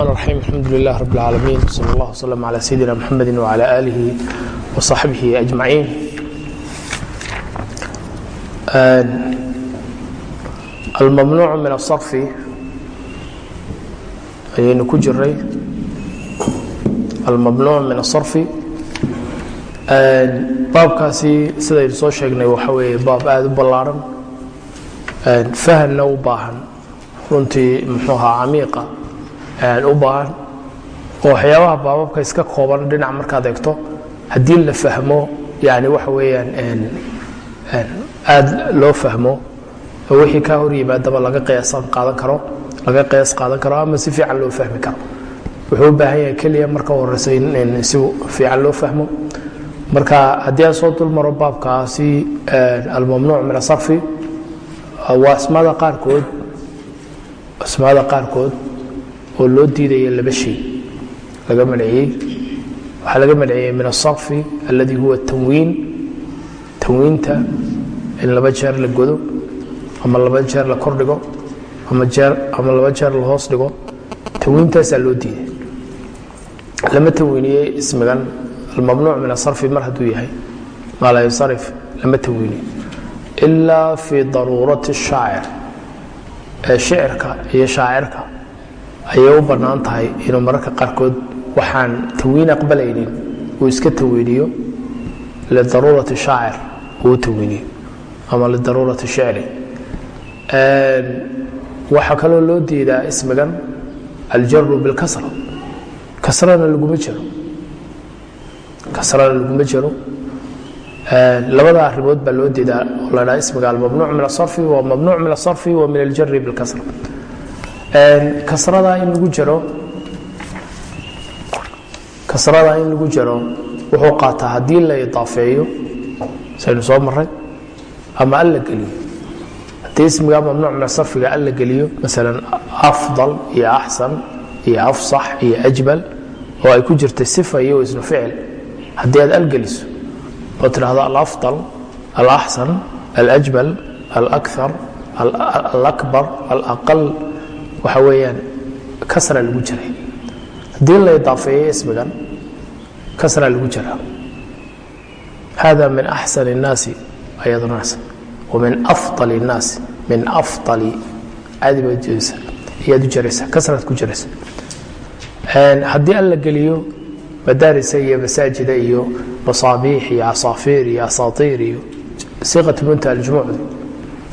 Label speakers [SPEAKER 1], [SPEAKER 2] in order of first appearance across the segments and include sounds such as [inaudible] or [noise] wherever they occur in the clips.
[SPEAKER 1] الرحيم الحمد لله رب العالمين صلى الله وسلم على سيدنا محمد وعلى آله وصحبه أجمعين الممنوع من الصرف ayaynu ku jiray almamnuuc min asarfi baabkaasi sidaynu soo sheegnay waxa weeye baab aada u ballaaran fahanna u baahan runtii muxuu ahaa camiiqa u baahan oo waxyaabaha baababka iska kooban dhinac markaad eegto haddii la fahmo yani waxa weeyaan aada loo fahmo wixii kaa hor yimaadaba laga qiyaasan qaadan karo laga qiyaas qaadan karo ama si fiican loo fahmi karo. Wuxuu u baahan yahay keliya marka horeysa in si fiican loo fahmo. Marka haddii aan soo dul baabkaasi almamnuuc min asarfi waa asmaada qaarkood asmaada qaarkood oo loo diidaya laba shay. Laga manciyey waxaa laga manciyey min asarfi aladi huwa tanwiin tanwiinta in laba jeer la godo ama laba jeer la kordhigo ama laba jeer la hoos dhigo tanwiintaasaa loo diiday. Lama tanwiiniyey ismigan almamnuuc min asarfi mar hadduu yahay maa laa yansarif lama tanwiiniyo ilaa fii daruurati shaacir ee shicirka iyo shaacirka ayay u bannaan tahay inuu mararka qaarkood waxaan tanwiin aqbalaynin uu iska tanwiiniyo lidaruurati shaacir uu u ama lidaruurati shicri. Waxaa kaloo loo diidaa ismigan aljaru bilkasra. Kasrana laguma jiro. Kasrana laguma jiro. Labada arimood baa loo diidaa oo la dhaa ismiga almamnuuc min asarfi waa mamnuuc min asarfi wa min aljari bilkasra kasrada in lagu jiro kasrada in lagu jiro wuxuu qaataa haddii la idaafeeyo saynu soo maray ama alla geliyo. Haddii ismiga mamnuuc min sarfiga alla geliyo masalan afdal iyo axsan iyo afsax iyo ajmal oo ay ku jirtay sifa iyo isnu ficil haddii aad algeliso oo tidhaahdo alafdal alaxsan alajmal alakar alakbar alaqal waxa weeyaan kasra lagu jiray haddii la idaafeeyo ismigan kasra lagu jiraa hada min axsan الnaasi ayadnaas وmin afضل الnaas min afضali caadi baad jeedaysa ayaad u jaraysaa kasraad ku jaraysa haddii alla geliyo madaarisa iyo masaajida iyo masaabiix iyo casaafiir iyo asaatiir iyo siiqat muntaha aljumuucda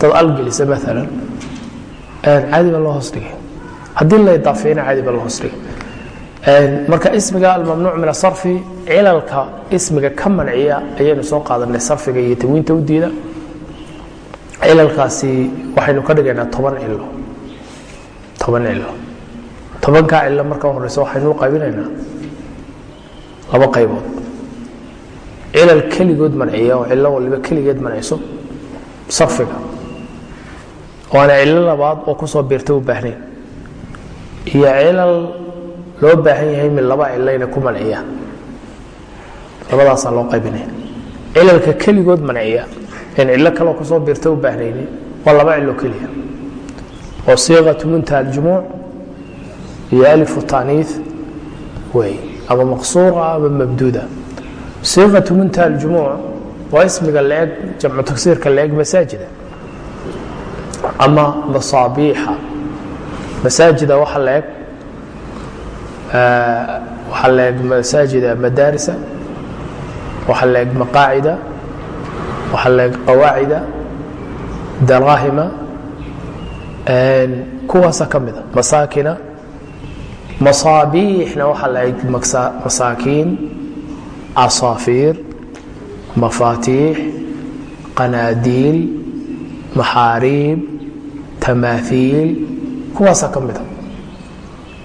[SPEAKER 1] dad algelisa maalan caadi baa loo hoos dhigay. Haddii la idaafeeyna caadi baa loo hoos dhigay. Marka ismiga almamnuuc min asarfi cilalka ismiga ka manciya ayaynu soo qaadanay sarfiga iyo tanwiinta u diida. Cilalkaasi waxaynu ka dhigaynaa toban cilo toban cilo tobankaa cilo marka horeysa waxaynu u qaybinaynaa laba qaybood. Cilal keligood manciya oo cilo waliba keligeed manciso sarfiga waana cilo labaad oo ku soo biirta u baahnayn. Iyo cilal loo baahan yahay min laba cilayna ku manciyaan labadaasaa loo qaybinaya cilalka keligood manciya in cillo kaloo ku soo biirta u baahnayni waa laba cilo keliya. Oo siiqatu muntaha aljumuuc iyo alifu taaniih wey ama maqsuura ama mabduuda. Siiqatu muntaha aljumuuc waa ismiga laeg jamcu tagsiirka laeg masaajida ama masaabiixa masaajida waxa laeg waxaa laeg masaajida madaarisa waxaa laeg maqaacida waxaa laeg qawaacida daraahima kuwaasa ka mida. Masaakina masaabiixna waxaa laeg masaakiin casaafiir mafaatiix qanaadiil maxaariib tamaahiil kuwaasa ka mida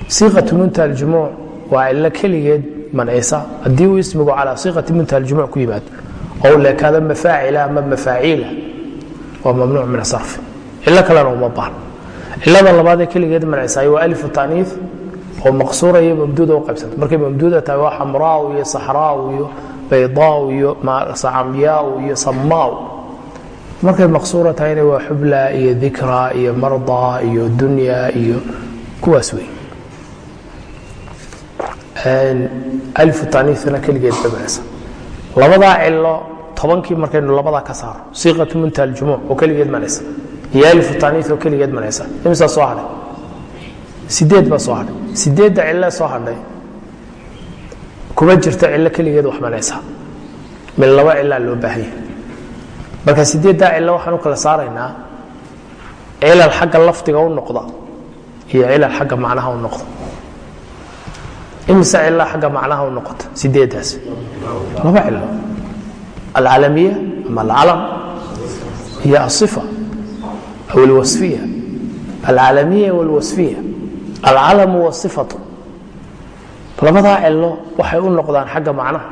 [SPEAKER 1] siiqatu muntaha aljumuuc waa cilo keligeed mancisa haddii uu ismigu calaa siiqati muntaha aljumuuc ku yimaado oo leekaada mafaacila ama mafaaciila waa mamnuuc min asarfi cilo kalena uma baahno cilada labaad ee keligeed mancisaay waa alifu taaniih oo maqsuura iyo mamduuda u qaybsanta markay mamduuda tahay waa xamraaw iyo saxraaw iyo baydaaw iyo sacamyaaw iyo samaaw markay maqsuura tahayna waa xubla iyo dikra iyo mardaa iyo dunya iyo kuwaas wey alifu taaniisna keligeed babanaysa labadaa cilo tobankii markaynu labadaa ka saaro siiqatu muntaha aljumuuc oo keligeed manaysa iyo alifu taaniis oo keligeed manaysa imisaa soo hadhay? Sideed baa soo hadhay. Sideedda cille soo hadhay kuma jirto cillo keligeed wax manaysa min laba cilaa loo baahan yahay marka sideeddaa cillo waxaan u kala saaraynaa? Cilal xagga lafdiga u noqda iyo cilal xagga macnaha u noqda. Imise cila xagga macnaha u noqota? Sideedaas. Laba cilo alcalamiya ama alcalam iyo aifa aw alwasfiya alcalamiya walwasfiya alcalamu waifatu labadaa cilo waxay u noqdaan xagga macnaha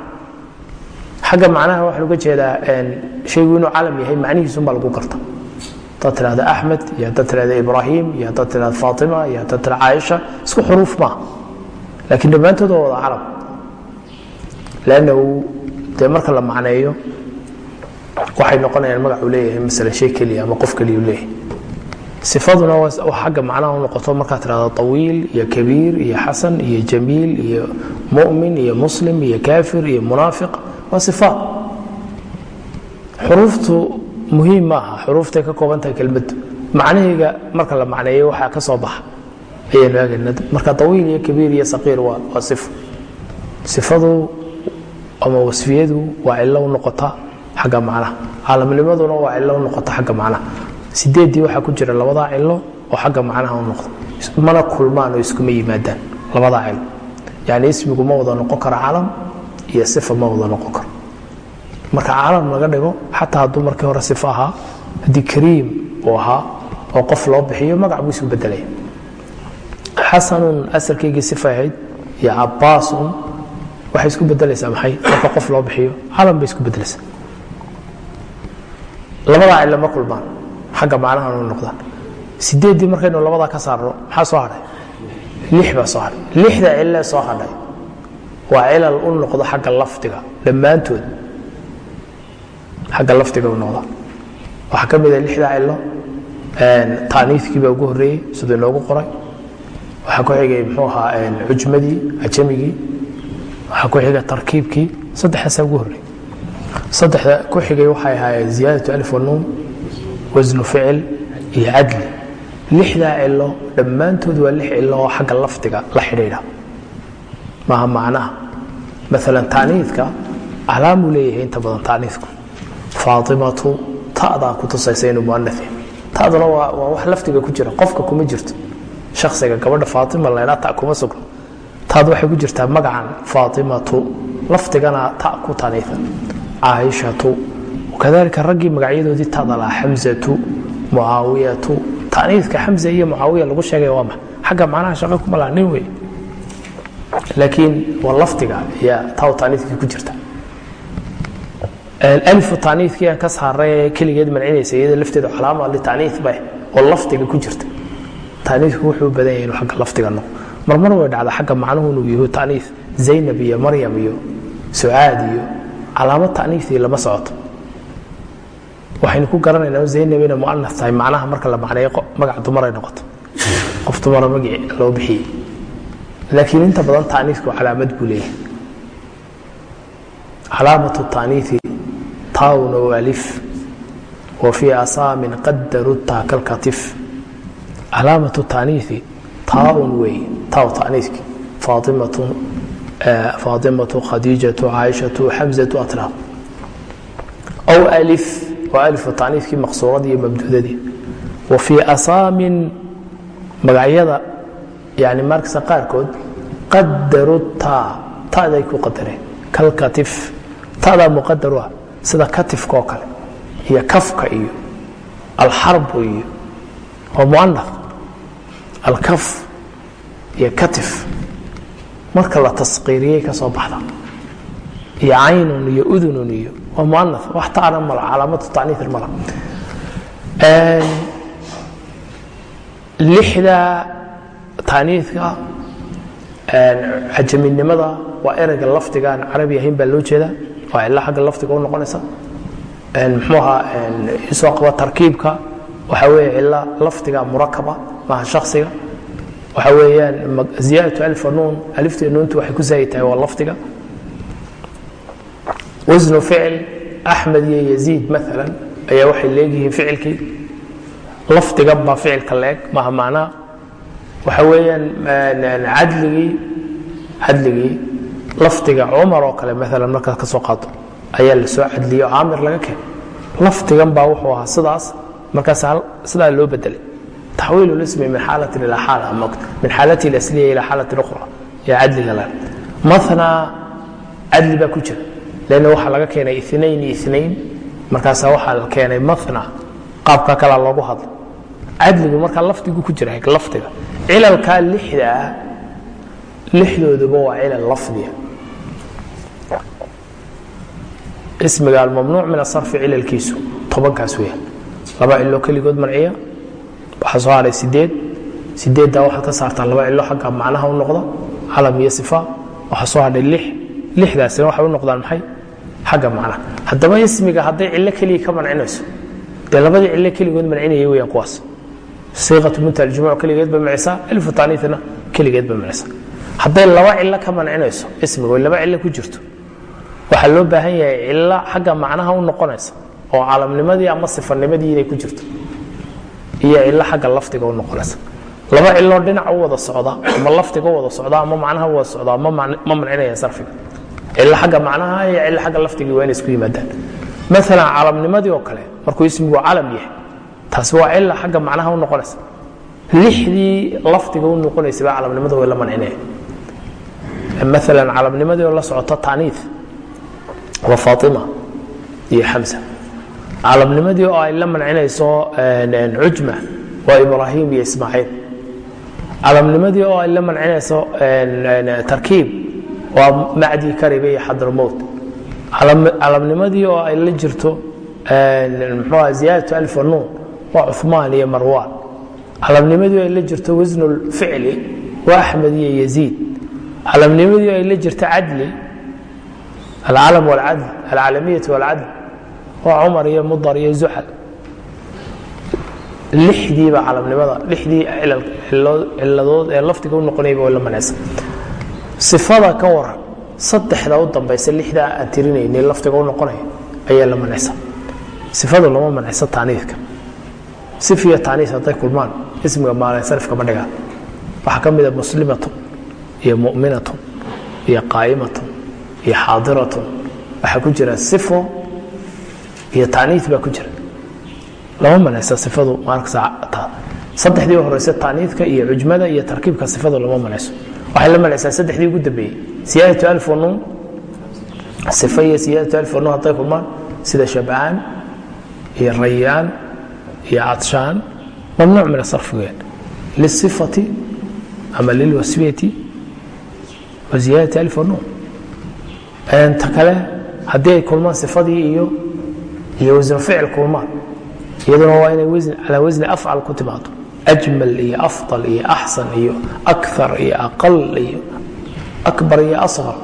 [SPEAKER 1] xagga macnaha waxaan uga jeedaa shaygu inuu calam yahay macnihiisunbaa lagu garta hadaad tirahda axmed iyo haddaad tirahda ibraahim iyo haddaad tirahda faatima iyo haddaad tirahda caaisha isku xuruuf maaha laakiin dhammaantood waa wada calam. Lannahu dee marka la macneeyo waxay noqonayaan magacuu leeyahay masala shay keliya ama qof keliyu leeyahay. Sifaduna waa xagga macnaha u noqoto markaad tirahda طawiil iyo kabiir iyo xasan iyo jamiil iyo mu'min iyo muslim iyo kaafir iyo munaafiq waa sifaat xuruuftu muhiim maaha xuruuftay ka kooban tahay kelmaddu macnahayga marka la macneeyo waxaa ka soo baxa. Ayaynu eegayna marka طawiil iyo kabiir iyo saqiir waa sifo sifadu ama wasfiyadu waa cilo u noqota xagga macnaha. Caalamnimaduna waa cilo u noqota xagga macnaha. Sideeddii waxaa ku jira labadaa cilo oo xagga macnaha u noqda. Mana kulmaan oo iskuma yimaadaan. Labadaa cilo yani ismigu ma wada noqon karo calam iyo sifa ma wada noqon karo. Marka calam laga dhigo xataa hadduu markii hore sifo ahaa haddii kariim uu ahaa oo qof loo bixiyo magac buu isu bedelaya xasanun asalkaygii sifa ahayd iyo cabaasun waxay isku bedelaysaa maxay? Marka qof loo bixiyo calam bay isku bedelaysaa labadaa cilo ma kulmaan. Xagga macnaha u noqdaan sideeddii markaynu labadaa ka saarno maxaa soo hadhay lix baa soo hadhay lixda cilee soo hadhay waa cilal u noqdo xagga lafdiga dhammaantood. Xagga lafdiga u noqda. Waxaa ka mida lixda cilo taaniidkii baa ugu horreeyey siduu inoogu qoray. Waxaa ku xigay muxuu ahaa cujmadii ajamigii. Waxaa ku xiga tarkiibkii saddexdaasaa ugu horreeyey. Saddexda ku xigay waxay ahaayeen ziyaadatu alif wanuun wasnu ficil iyo cadli lixdaa cilo dhammaantood waa lix cilo oo xagga lafdiga la xidhiidha maaha macnaha maalan taaniidka calaamuu leeyahay inta badan taaniidku faatimatu ta'daa ku tusaysa inuu muanaf yahay. Ta'duna waa wax lafdiga ku jira. Qofka kuma jirto. Shakhsiga gabadha faatima laydhaa ta kuma sugno. Taad waxay ku jirtaa magacan faatimatu. Lafdigana ta ku taaniidan caaishatu kadalika raggii magacyadoodii tada laha xamzatu mucaawiyatu taaniidka xamza iyo mucaawiya lagu sheegay waa ma xagga macnaha shaqo kuma laha nin wey laakiin waa lafdiga iyo taw taaniidkii ku jirta. Alifu taaniidkii aan ka saaray keligeed mancinaysa iyada lafteedu calaama litaniid bay oo lafdiga ku jirta. Taaniidku wuxuu badan yahay inuu xagga lafdiga noqo marmar way dhacda xagga macnuhu inuu yahu taaniid zaynab iyo maryam iyo sucaad iyo calaamad taaniidii lama socoto waxaynu ku garanaynaa zaynab inay mu'anas tahay macnaha marka la macneeyo magac dumaray noqoto. Qof dumara magii loo bixiyey laakiin inta badan taaniidku calaamad buu leeyahay. Calaamatu taaniidi tawn o alif wa fii asaamin qadaru taa kalkatif calaamatu taaniidi taaun wey taaw taaniidki faatimatu faatimatu khadiijatu caaishatu xamzatu atraab aw alif waa alifu taaniidkii maqsuuradii iyo mabduudadii. Wa fii asaamin magacyada yani markasta qaarkood qadaru taa taday ku qadareen kalkatif tadaa muqadaru ah sida katifka oo kale iyo kafka iyo alxarbu iyo waa muanaf alkaf iyo katif marka la taskiiriyey ka soo baxda iyo caynun iyo udunun iyo waa muana wax taana mala calaamatu taniir mala. Lixda taaniidka cajaminimada waa ereyga lafdigaan carabi ahayn baa loo jeeda waa cilo xagga lafdiga u noqonaysa. Mxuu ahaa isoo qaba tarkiibka. Waxaa weeye cilo lafdiga murakaba maaha shaksiga waxa weeyaan ziyaadatu alfa nuun. Alifta nuuntu waxay ku zaayid tahay waa lafdiga. Wasnu ficil axmed iyo yaziid maalan ayaa waxay leegyihiin ficilkii. Lafdigan baa ficilka leeg maha macnaa waxa weeyaan cadligii cadligii lafdiga cumar oo kale maalan markaad ka soo qaado ayaa la soo cadliyey oo caamir laga keenay lafdigan baa wuxuu ahaa sidaas markaas sidaa loo bedelay taxwiil اlismi min xaalatin ilaa xaala min xaalatihi اlasliya ilaa xaalatin ukhra ee cadliga le mana cadli baa ku jira. Lanna waxaa laga keenay inain inain markaasaa waxaa la keenay mana qaabka kalea loogu hadlo cadligu markaa lafdigu ku jira lafdiga. Cilalkaa lixda ah lixdooduba waa cilal lafdiya ismiga almamnuuc min asarfi cilalkiisu tobankaas weeyaan laba cilo keligood manciya waxaa soo hadhay sideed. Sideeddaa waxaad ka saartaa laba cilo xagga macnaha u noqda calam iyo sifa. Waxaa soo hadhay lix lixdaasina waxay u noqdaan maxay? Xagga macnaha. Haddaba ismiga hadday cillo keliya ka mancinayso dee labadii cillo keligood mancinaya weyaan kuwaas siiqatu munta aljumuuc keligeed bay mancisaa alfu taaniithna keligeed bay mancisaa hadday laba cillo ka mancinayso ismiga oo laba cillo ku jirto waxaa loo baahan yahay cillo xagga macnaha u noqonaysa oo calamnimadii ama sifanimadii inay ku jirto iyo cillo xagga lafdiga u noqonaysa. Laba ciloo dhinac u wada socda ama lafdiga u wada socda ama macnaha u wada socda ma mancinayaan sarfiga. Cillo xagga macnaha iyo cillo xagga lafdigii waa inay isku yimaadaan. Maalan calamnimadii oo kale markuu ismigu calam yahay taasi waa cilla xagga macnaha u noqonaysa. Lixdii lafdiga u noqonaysa baa calamnimada way la mancinayaan maalan calamnimadii oo la socota taaniif waa faatima iyo xamsa. Calamnimadii oo ay la mancinayso cujma waa ibraahim iyo ismaaciil. Calamnimadii oo ay la mancinayso tarkiib waa macdi karibe iyo xadramowt calamnimadii oo ay la jirto mxuuha ziyaadatu alfa nuun waa cumaan iyo marwaan calamnimadii ay la jirto wasnulficli waa axmed iyo yaziid. Calamnimadii ay la jirto cadli alcalam walcadl alcalamiyatu walcadl waa cumar iyo mudar iyo zuxal lixdiiba calamnimada lixdii ciladood ee lafdiga u noqonayba way la manaysa sifada ka waran saddexda u dambaysa lixdaa aan tirinaynay lafdiga u noqonaya ayaa la manaysa sifadu lama manaysa taaniifka sif iyo taaniis hadday kulmaan ismiga maalinsarifka ma dhigaa. Waxaa ka mida muslimatun iyo mu'minatun iyo qaa'imatun iyo xaadiratun waxaa ku jira sifo iyo taaniis baa ku jira. Lama manaysa sifadu markasa saddexdii horeyse taaniidka iyo cujmada iyo tarkiibka sifadu lama manayso. Waxay la manaysaa saddexdii ugu dambeeyey siyaadatu alf nuun sifa iyo siyaadatu alf nuun hadday kulmaan. Sida shabcaan iyo rayaan iyo cadshaan mamnuuc min asarfi weyaan lisifati ama lilwasfiyati wa ziyaadati alf nuun ta kale haddii ay kulmaan sifadii iyo iyo wasnu ficil kulmaan iyaduna waa inay calaa wasni afcal ku timaado ajmal iyo afضal iyo axsan iyo akar iyo aqal iyo akbar iyo asqar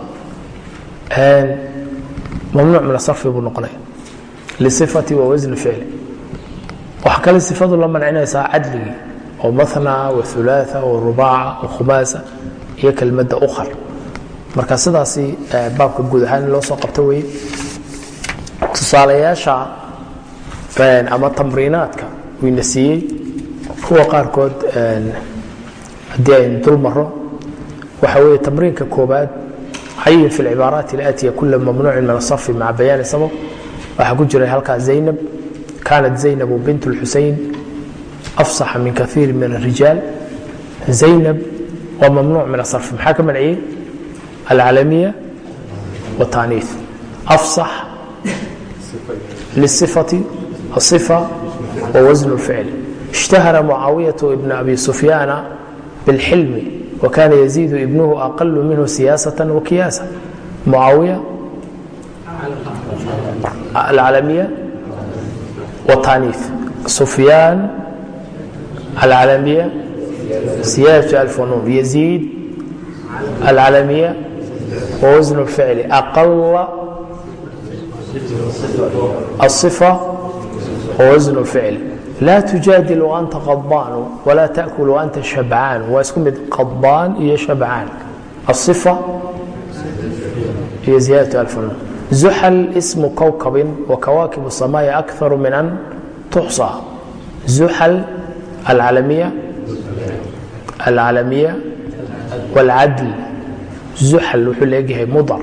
[SPEAKER 1] mamnuuc min asarfi buu noqonaya lisifati wa wasni ficli waxa kale sifadu la mancinaysaa cadligii oo maثna waثulaثa warubaaca wakhumaasa iyo kelmadda ukar marka sidaasi baabka guud ahaan loo soo qabto weye tusaalayaasha ama tamriinaadka wayna siiyey kuwa qaarkood haddii aynu dul maro waxa weeye tamriinka koobaad cayin fi اlcibaaraat اlaatiya kula mamnuucin min asarfi maca bayaani sabab waxaa ku jiray halkaa zaynab kaanat zaynabu bint اlxusein afsaxa min kaiiri min الrijaal zaynab waa mamnuuc min asarfi maxaa ka manciyey alcalamiya wataaniif afsax lisifati الصفة ووزن الفعل اشتهر معاوية بن أبي سفيان بالحلم وكان يزيد ابنه أقل منه سياسة وكياسة معاوية العالمية والتعنيف سفيان العالمية سياسة الفنون يزيد العالمية ووزن الفعل أقل الصفة ووزن الفعل laa tujaadil anta qadbaanu walaa taأkul anta shabcaan waa isku mid qadbaan iyo shabcaan aصifa iyo ziyaadaة alfun zuxal ismu kowkabin wakawaakibu الsamaaءi akثar min an tuxصى zuxal alcalamiya alcalamiya wاlcadl zuxal wuxuu leegyahay mudar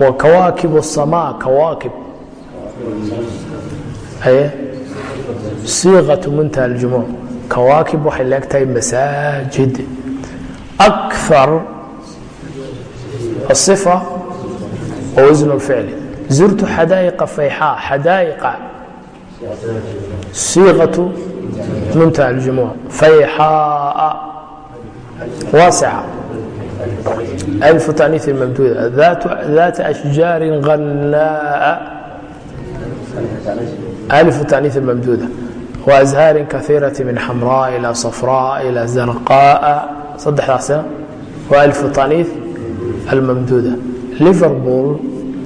[SPEAKER 1] wakawaakib الsamاء kawaakib siiqaة muntaha اljumuuc kawaakib waxay leegtahay masaajid أكثar الصفة wsn ficli zurtu xadaaiqa fayxa xadaaiqa siiqatu muntaha اljumuuc fayxaa. Waasica alfu taniifi mamduuda daata ashjaari hannaaa alfu taniifi mamduuda waazhaari kaiirati min xamraa ilaa safraa ilaa zarqaaa. Saddexdaasina eh? waa alfu taniif almamduuda ليفربول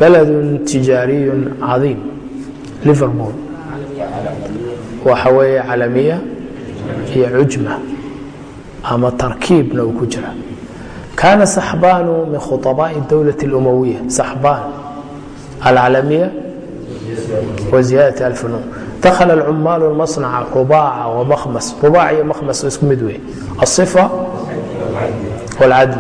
[SPEAKER 1] بلد تجاري عظيم ليفربول waxa weeye calamiya iyo cujma ama tarkiibna uu ku jira kaana saxbaanu min khuطabaaءi الdowlaة الأmowiya saxbaan alcalamiya waziyaadaة alfunuun dakhala alcumaalu اlmasnaca rubaaca wamahmas rubaac iyo mahmas isku mid wey aلصifa wاlcadl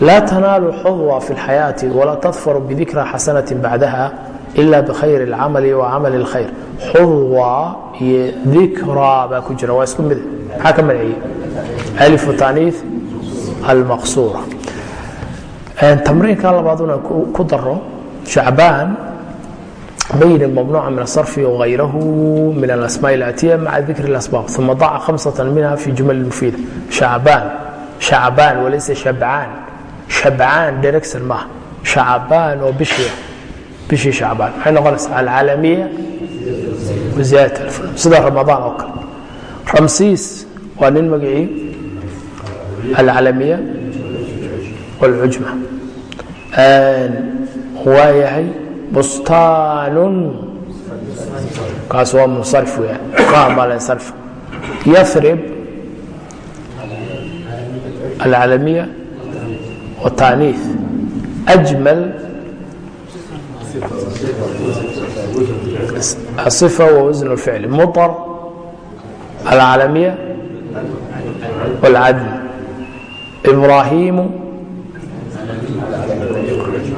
[SPEAKER 1] laa tanaalu xudwa fi اlxayaaةi walaa tadfar bidikra xasanaة bacdaha ila bkhayr اlcamali wacamali اlkhayr xudwa iyo dikra baa ku jira waa isku mid maxaa ka magaciyey alfu taniif almaqsuura tamriinka labaaduna ku daro shacbaan bayin mamnuuca min asarfi wغayrahu min alasmaa اlaatiya maca dikri اlasbaab uma daca hamsata minha fi jumal mufiida shacbaan shacbaan walaysa shabcaan shabcaan dheregsan maaha shacbaan oo bishii bishii shacbaan maxay noqonaysaa alcaalamiya waziyadat alfulum sida ramadaan oo kale ramsiis waa nin magacii alcalamiya wاlcujma waa yahay bustaanun kaas waa munsarif weya kaamaalensarif yathrib alcalamiya wataaniif ajmal الصفة ووزن الفعل مطر العالمية والعدل إبراهيم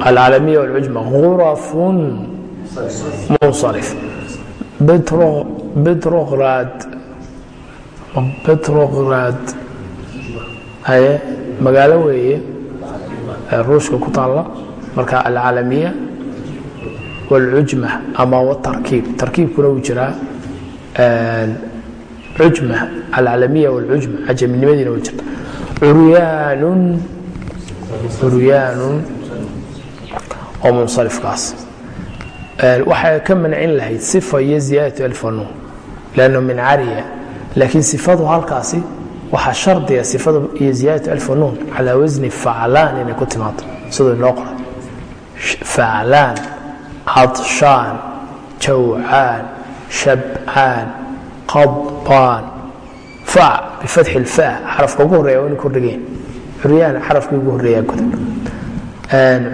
[SPEAKER 1] العالمية والعجمة غرف منصرف بترو بتروغراد بتروغراد هي magaalo weeye ruushka ku taalla marka alcaalamiya wاlcujma ama wtarkiib tarkiibkuna wuu jiraa cujma alcalamiya wاlcujma cajaminimadiina wuu jirta curyaanun curyaanun oo munsarifkaas. Waxay ka mancin lahayd sifa iyo ziyaadatu alfanuun lanno min cariya laakiin sifadu halkaasi waxaa shardiga sifada iyo ziyaadatu alfanuun calaa wasni faclaan inay ku timaado siduu inoo qoray. Faclaan cadshaan jawcaan shabcaan qadbaan fac bifatxi ilfa xarafka ugu horreya waa inu kordhigeen curyaan xarafkii ugu horreeyaa godan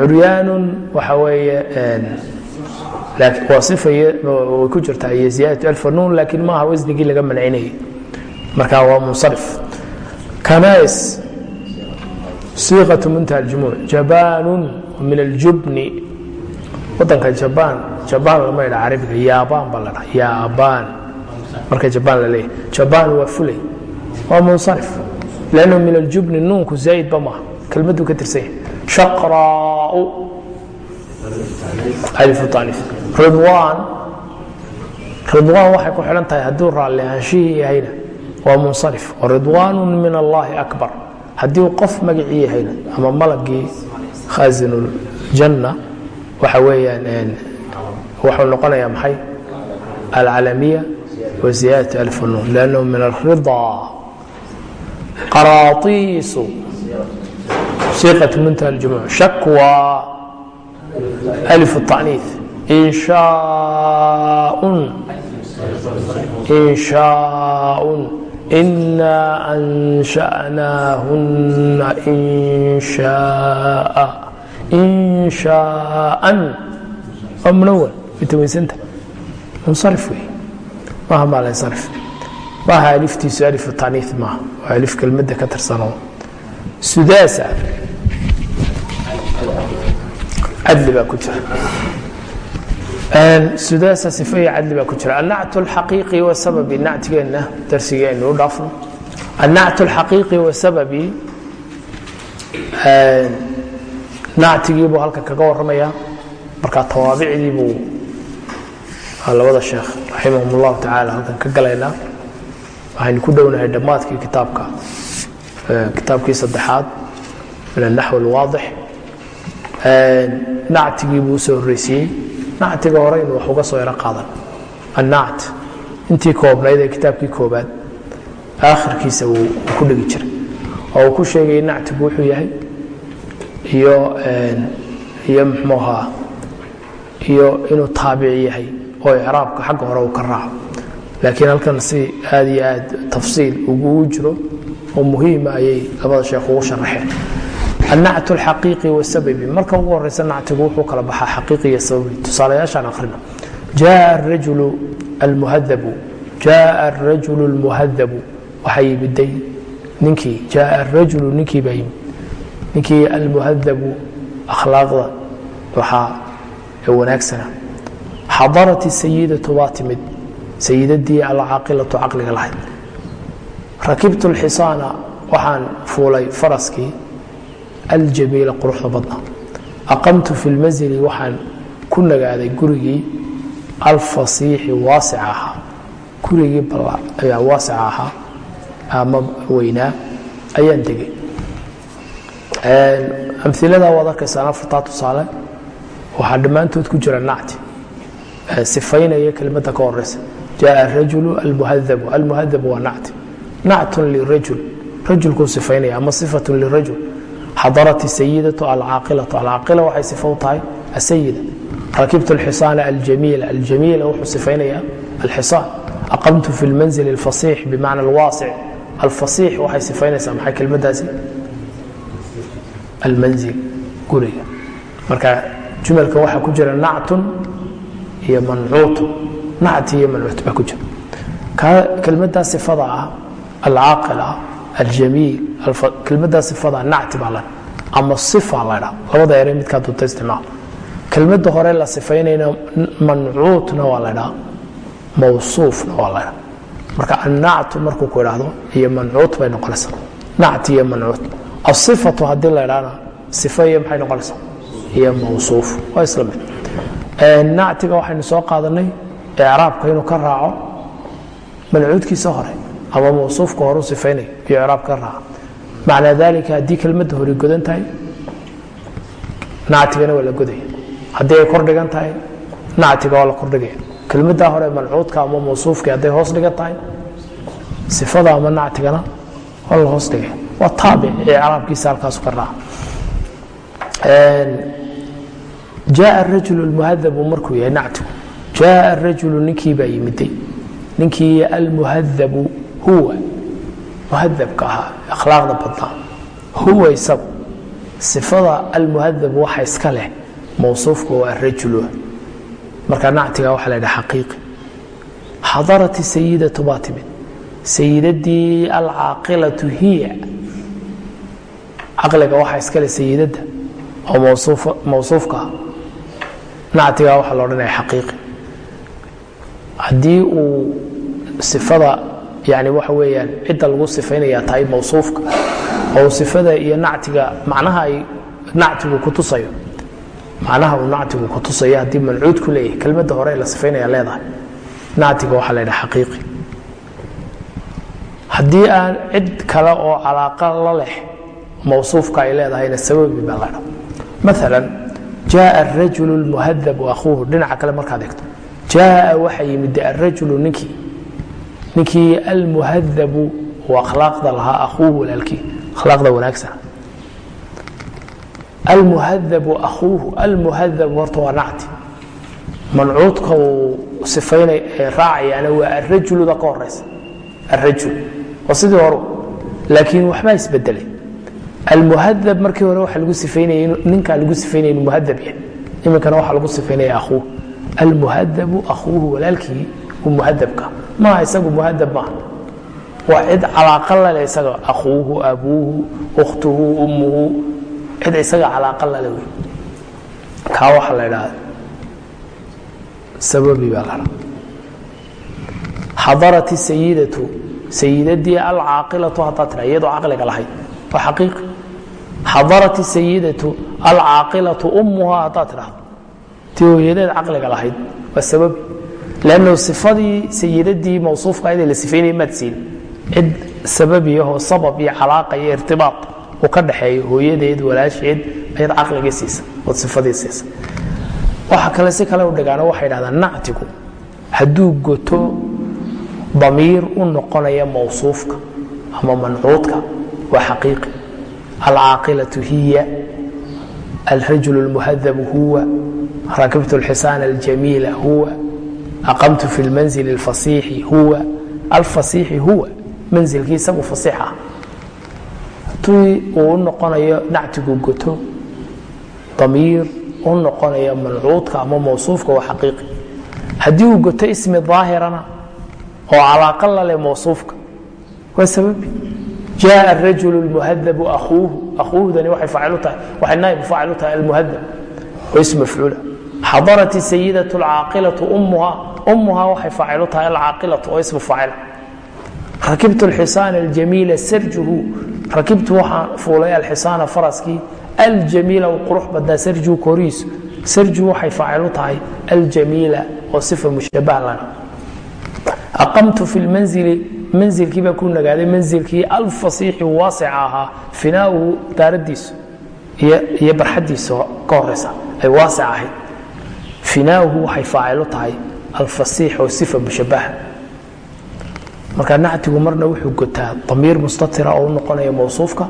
[SPEAKER 1] curyaanun waxa weeye waa sifaya way ku jirtaa iyo ziyaadatu alfanuun laakiin maaha wasnigii laga mancinayay marka waa munsarif kanais siiqatu muntaha aljumuuc jabaanun min aljubni. Wadanka jabaan jabaan lama idha carabiga yaabaan baa la dhaa yaabaan marka jabaan la leeyahy jabaan waa fulay waa munsarif. Lannu min aljubni nuunku zaa'idba maaha. Kelmaduu ka tirsan yahay shaqraa'u alifu taanif ridwaan. Ridwaan waxay ku xidhan tahay hadduu raalli ahaanshihii yahayna waa munsarif ridwaanu min allahi akbar haddii uu qof magacii yahayna ama malagii khaasinuljanna waxa weeyaan wuxuu noqonayaa maxay alcalamiya wa ziyaadatu alfanuun lannahu min alridaa qaraatiisu siiqat muntaha aljumuuc shakwa alif الtaniif inshaaء inshaaun inaa ansha'naahunna inshaaa inshaaan waa munawan mitawaysanta munsarif wey maaha maalansarif maaha aliftiisu alifu taniif maaha waa alif kelmadda ka tirsanoo sudaasa cadli baa ku jira sudaasa sifa iyo cadli baa ku jira. Annactu alxaqiiqi wasababi nactigeenna darsigeennu u dhaafno. Annactu alxaqiiqi wasababi nactigii buu halkan kaga warramayaa. Markaa tawaabicdii buu labada sheekh raximahum اllahu tacaala halkan ka galaynaa. Waxaynu ku dhownahay dhammaadkii kitaabka kitaabkii saddexaad min anaxw alwaadix nactigii buu u soo horreysiiyey nactiga hore wax uga soo yaro qaadan. Annact intii koobnayd kitaabkii koobaad aakhirkiisa uu ku dhegi jiray. Oo uu ku sheegayay nactigu wuxuu yahay iyo iyo muxuu ahaa iyo inuu taabic yahay oo icraabka xagga hore uu ka raaco. Laakiin halkan si aad iyo aad tafsiil ugu jiro oo muhiima ayay labada sheekh ugu sharaxeen annactu alxaqiiqi wasababi marka ugu horeysa nactigu wuxuu kala baxaa xaqiiqi iyo sababi tusaalayaashaan akhrina jaa arajulu almuhadabu jaa arajulu almuhadabu waxaa yimiday ninkii jaa arajulu ninkii baa yimid ninkii almuhadabu akhlaaqda waxaa wanaagsana xadarat sayidatu baa timid sayidadii alcaaqilatu caqliga lahayd rakibtu lxisaana waxaan fuulay faraskii aljamiila quruxda badna aqamtu fi lmasili waxaan ku nagaaday gurigii alfasiixi waasica ahaa. Gurigii waasica ahaa ama weynaa ayaan degay amilada waad arkaysaa afartaa tusaale waxaa dhammaantood ku jira nacti. Sifaynaya kelimada ka horeysa jaa rajulu almuhadabu almuhadabu waa nacti. Nactun lirajul rajulkuu sifaynaya ama sifatun lirajul xadarat sayidatu alcaaqilatu alcaaqila waxay sifa u tahay asayida rakibtu alxisaana aljamiila aljamiila wuxuu sifaynaya alxisaan aqamtu fi lmanzil alfasiix bimacna alwaasic alfasiix waxay sifaynaysaa maxay kelmadaasi almanzil guriga marka jumalka waxaa ku jira nactun iyo mancuutun nacti iyo mancuut baa ku jira kelmadaa sifada ah alcaaqil ah aljamiil kelmadaa sifada nacti baa la ama sifa la dhaa labada ere midkaa dunta isticmaal. Kelmadda hore la sifaynayna mancuutna waa la dhaa mawsuufna waa la dhaa marka annactu markuu ku idhaahdo iyo mancuut bay noqonaysaa. Nacti iyo mancuut. Asifatu haddii la idhaana sifa iyo maxay noqonaysaa? Iyo mawsuuf. Waa isla mid. Nactiga waxaynu soo qaadanay icraabka inuu ka raaco mancuudkiisa hore ama mawsuufka hore u sifaynayo iyo icraab ka raaca macnaa dalika haddii kelmadda hore godan tahay nactigana waa la godaya haddii ay kor dhigan tahay nactiga waa la kordhigaya kelmaddaa hore mancuudka ama mawsuufka hadday hoos dhigan tahay sifada ama nactigana waa la hoos dhigaya waa taabic icraabkiisa halkaasu ka raaca jaa rajul muhadabu markuu yahay nactigu. Jaa rajulu ninkii baa yimiday. Ninkii almuhadabu huwa muhadabka ahaa akhlaaqda badnaa. Huwa isagu sifada almuhadabu waxa iska leh mawsuufka waa rajulu. Marka nactiga waxa la ydhaha xaqiiqi xadarat sayidatu baa timid sayidadii alcaaqilatu hiya. Caqliga waxa iskale sayidadda oo mawsuufka ah nactiga waxaa la odhanaya xaqiiqi haddii uu sifada yani waxa weeyaan cidda lagu sifaynaya tahay mawsuufka. Oo sifada iyo nactiga macnaha nactigu ku tusayo. Macnaha uu nactigu ku tusayo haddii mancuud ku leeyahay kelmadda hore la sifaynaya leedahay. Nactiga waxaa la ydhaha xaqiiqi. Haddii aan cid kale oo calaaqa la leh mawsuufka ay leedahayna sababi baa la dha maalan jaa arajulu lmuhadabu akhuuhu dhinaca kale markaad egto jaa waxa yimid arajulu ninkii ninkii almuhadabu oo akhlaaqda lahaa akhuuhu walaalkii akhlaaqda wanaagsan. Almuhadabu akhuuhu almuhadabu horta waa nacti. Mancuudka uu sifaynay raacayaana waa arajuluda ka horaysa arajul oo sidii horu laakiin waxbaa isbedelay almuhadab markii hore waxa lagu sifaynaya ninkaa lagu sifaynaya inuu muhadab yahay. Iminkana waxaa lagu sifaynaya akhuuh almuhadabu akhuuhu walaalkii uu muhadabka. Maaha isagu muhadab maaha waa cid calaaqa lale isaga. Akhuuhu abuuhu ukhtuhu ummuhu. Cid isaga calaaqa lale wey. Kaa waxaa la idhaahda sababi baa la xadarat sayidatu sayidadii alcaaqilatu haddaa tira iyadoo caqliga lahayd. Waa xaqiiqi xadarat sayidatu alcaaqilatu ummuhaa haddaa tidhahdo tii hooyadeed caqliga lahayd. Waa sababi lannu sifadii sayidadii mawsuufka aydee la sifaynaya maad siin cid sababiyahoo sabab iyo calaaqa iyo irtibaad uu ka dhaxeeyo hooyadeed walaasheed ayaad caqligii siisa ood sifadii siisa waxa kale si kale u dhigaano waxay dhahdaan nactigu hadduu goto damiir u noqonaya mawsuufka ama mancuudka waa xaqiiqi alcaaqilatu hiya alrajul اlmuhadabu huwa rakibtu اlxisaan aljamiila huwa aqamtu fi lmanzil اlfasiixi huwa. Alfasiixi huwa. Manzilkii isagu fasiix ah. Haddii uu u noqonayo nactigu goto damiir u noqonaya mancuudka ama mawsuufka waa xaqiiqi. Haddii uu goto ismi daahirana oo calaaqa lale mawsuufka waa sababi. Jaa arajul lmuhadabu akuuhu akuuhdani waxay faacil u tahay waxay naayib faacil u tahay almuhadab oo ism mafcuula xadarat sayidatu alcaaqilatu ummuha ummuha waxay faacil u tahay alcaaqilatu oo ismu faacila rakibtu alxisaana aljamiila sarjuhu rakibtu waxaan fuulay alxisaana faraskii aljamiila u qurux badnaa sarjuhu koriisu sarjuhu waxay faacil u tahay aljamiila oo sifa mushabah lana aqamtu fi lmanzili manzilkii baa ku nagaaday manzilkii alfasiixi waasica ahaa finaauhu daaradiisu iyo barxadiisa ka horeysa ay waasic ahayd finaauhu waxay faacil u tahay alfasiix oo sifa mushabaha. Marka nactigu marna wuxuu gotaa damiir mustatira oo u noqonaya mawsuufka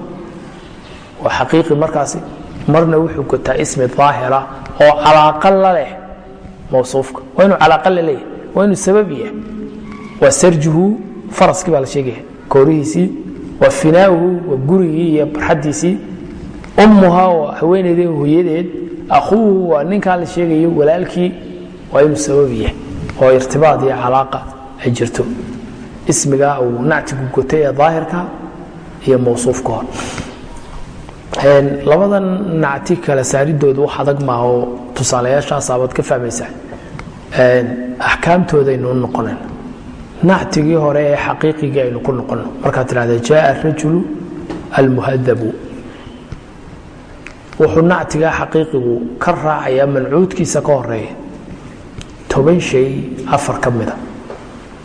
[SPEAKER 1] waa xaqiiqi markaasi marna wuxuu gotaa ismi daahira oo calaaqa la leh mawsuufka. Waa inuu calaaqa la leeyahay waa inuu sabab yahay waa sarjuhu faraskii baa la sheegaya koorihiisii waa finaauhu waa gurigii iyo barxadiisii ummuha waa haweeneydii hooyadeed. Akhuuhu waa ninkaa la sheegayo walaalkii. Waa inuu sabab yahay oo irtibaad iyo calaaqa ay jirto. Ismiga uu nactigu gotay ee daahirka iyo mawsuufka. Hor labadan nacti kala saaridooda wax adag maaha oo tusaalayaashaas abaad ka fahmaysaa. Axkaamtoodaynu u noqonayn nactigii hore ee xaqiiqigii aynu ku noqonno markaad tidhahda jaaa arajulu almuhadabu wuxuu nactigaa xaqiiqigu ka raacayaa mancuudkiisa ka horreeya toban shay afar ka mida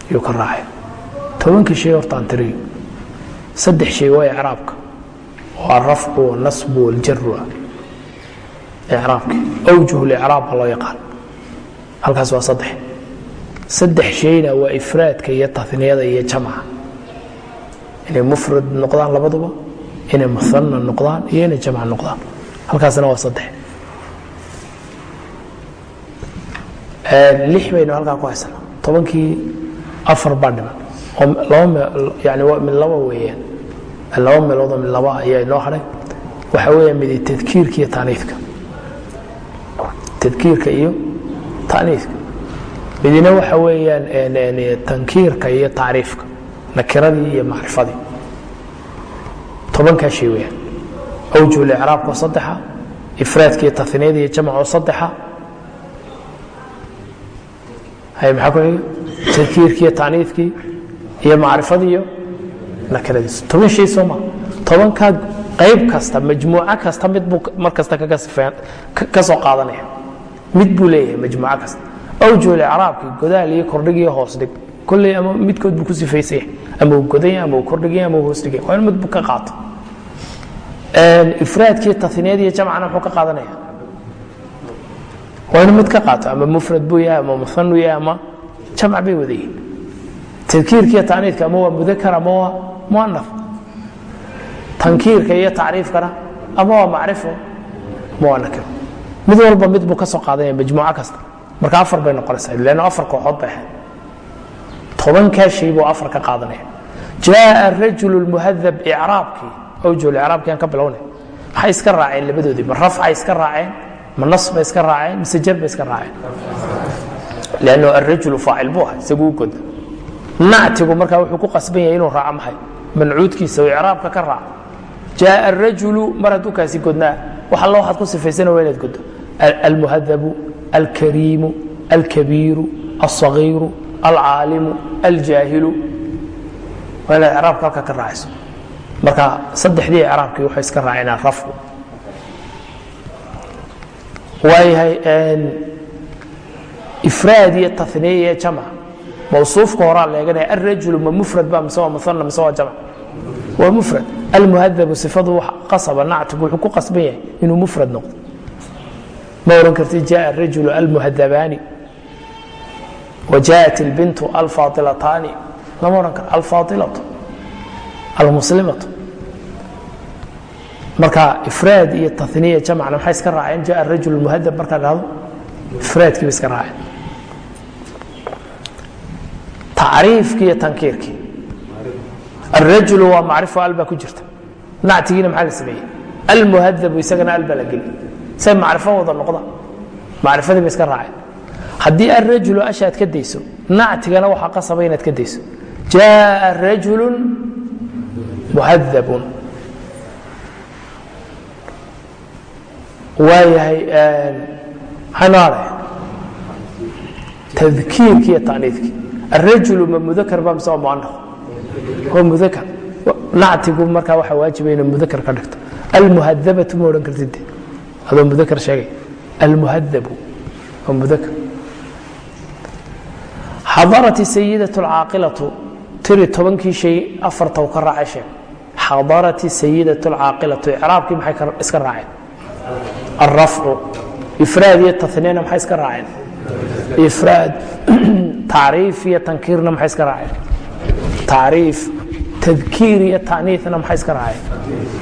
[SPEAKER 1] ayuu ka raacaya tobanka shay hortaan tiriyo. Saddex shay waa icraabka. Oo alrafcu walnasbu waljaru ah icraabki awjuh licraab baa loo yaqaan. Halkaas waa saddex. Saddex shayna waa ifraadka iyo taniyada iyo jamca inay mufrad noqdaan labaduba inay muana noqdaan iyo inay jamc noqdaan halkaasna waa saddex. Lix baynu halkaa ku haysana tobankii afar baa dhiman. Oo yani mid laba weeyaan. Laba meeloodoo mid laba ayaa inoo hadhay waxa weeya mid tadkiirka iyo taaniifka tadkiirka iyo taaniifka midina waxa weeyaan tankiirka iyo tacriifka nakiradii iyo macrifadii. Tobankaa shay weyaan awjuh licraabka oo saddexa ifraadka iyo tahniyada iyo jamc oo saddexa. Hay maxaa ku xiga tadkiirkii iyo taaniifkii iyo macrifadii iyo nakiradiis toban shay soo maa tobankaa qayb kasta majmuuco kasta mid buu mar kasta ka soo qaadanaya. Mid buu leeyahay majmuuco kasta. Awjuh icraabkii godaal iyo kordhig iyo hoos dhig. Kolley ama midkood buu ku sifaysaya. Ama uu godanya ama uu kordhigaya ama uu hoos dhigaya waa in mid ka qaato ifraadkii taniyad iyo jamcana muxuu ka qaadanaya. Waa inu mid ka qaato ama mufrad buu yahay ama muanu yahay ama jamc bay wadayihin tadkiirka iyo taaniidka ama waa mudakar ama waa muanaf tankiirka iyo tacriifkana ama waa waa nakiro mid walba mid buu ka soo qaadanaya majmuuco kasta. Marka afar bay noqonaysaa lanno afar kooxood bay ahayd tobankaa shay buu afar ka qaadanaya. Jaaa rajulu muhadab icraabkii awjul icraabkii aan ka bilownay. Maxay iska raaceen labadoodii ma rafcay iska raaceen ma nas bay iska raaceen mise jar bay iska raaceen. Lanno arajulu faacil buu aha isaguu goda nactigu markaa wuxuu ku qasban yahay inuu raaco maxay? Mancuudkiisa oo icraabka ka raaco jaaa arajulu mar hadduu kaasi godnaa wax alla waxaad ku sifaysana waa inaad godo almuhadabu alkariimu alkabiiru alصagiiru alcaalimu aljaahilu. Waa inaad icraabka halka ka raacayso marka saddexdii icraabkii waxay iska raaceen rafcu waayahay ifraad iyo taniya iyo jamc mawsuufka horaa leeganaya alrajulu ma mufrad ba mise waa muana mise waa jamc waa mufrad almuhadabu sifadu qasaba nactigu wuxuu ku qasban yahay inuu mufrad noqdo ma ohan karti jaء الrajulu almuhadabaani وjaءat اlbintu alfailataani lama ohan karo alfailatu almuslimatu. Marka ifraad iyo taniya jamcna maxay iska raaceen? Jaa rajul muhadab markaad dhahdo ifraadkii bay iska raaceen. Tacriifkii iyo tankiirkii. Alrajulu waa macrifu al baa ku jirta. Nactigiina maxaa la sameeyey? Almuhadabu isagana al baa la geli say macrifo wada noqda. Macrifadii bay iska raaceen. Haddii alrajulu ashaad ka dayso nactigana waxaa qasaba inaad ka dayso. Jaa rajulu muhadabun waayahay maxay noo hadhay tadkiirkii iyo taniifkii alrajulu ma mudakar ba mise waa muanaf waa mudakar nactigu markaa waxaa waajiba inuu mudakar ka dhigto. Almuhadabatu ma odhan kartid. Adoo mudakar sheegay. Almuhadabu waa mudakar xadarat sayidaة اlcaaqilatu tiri tobankii shay afarta ka raacay sheeg xadarat sayidaة اlcaaqilatu icraabkii maxay iska raaceen alrafcu ifraad iyo taniyana maxay iska raaceen ifraad [clears throat] tacriif iyo tankiirna maxay iska raaceen tacriif tadkiir iyo taniina maxay iska raaceen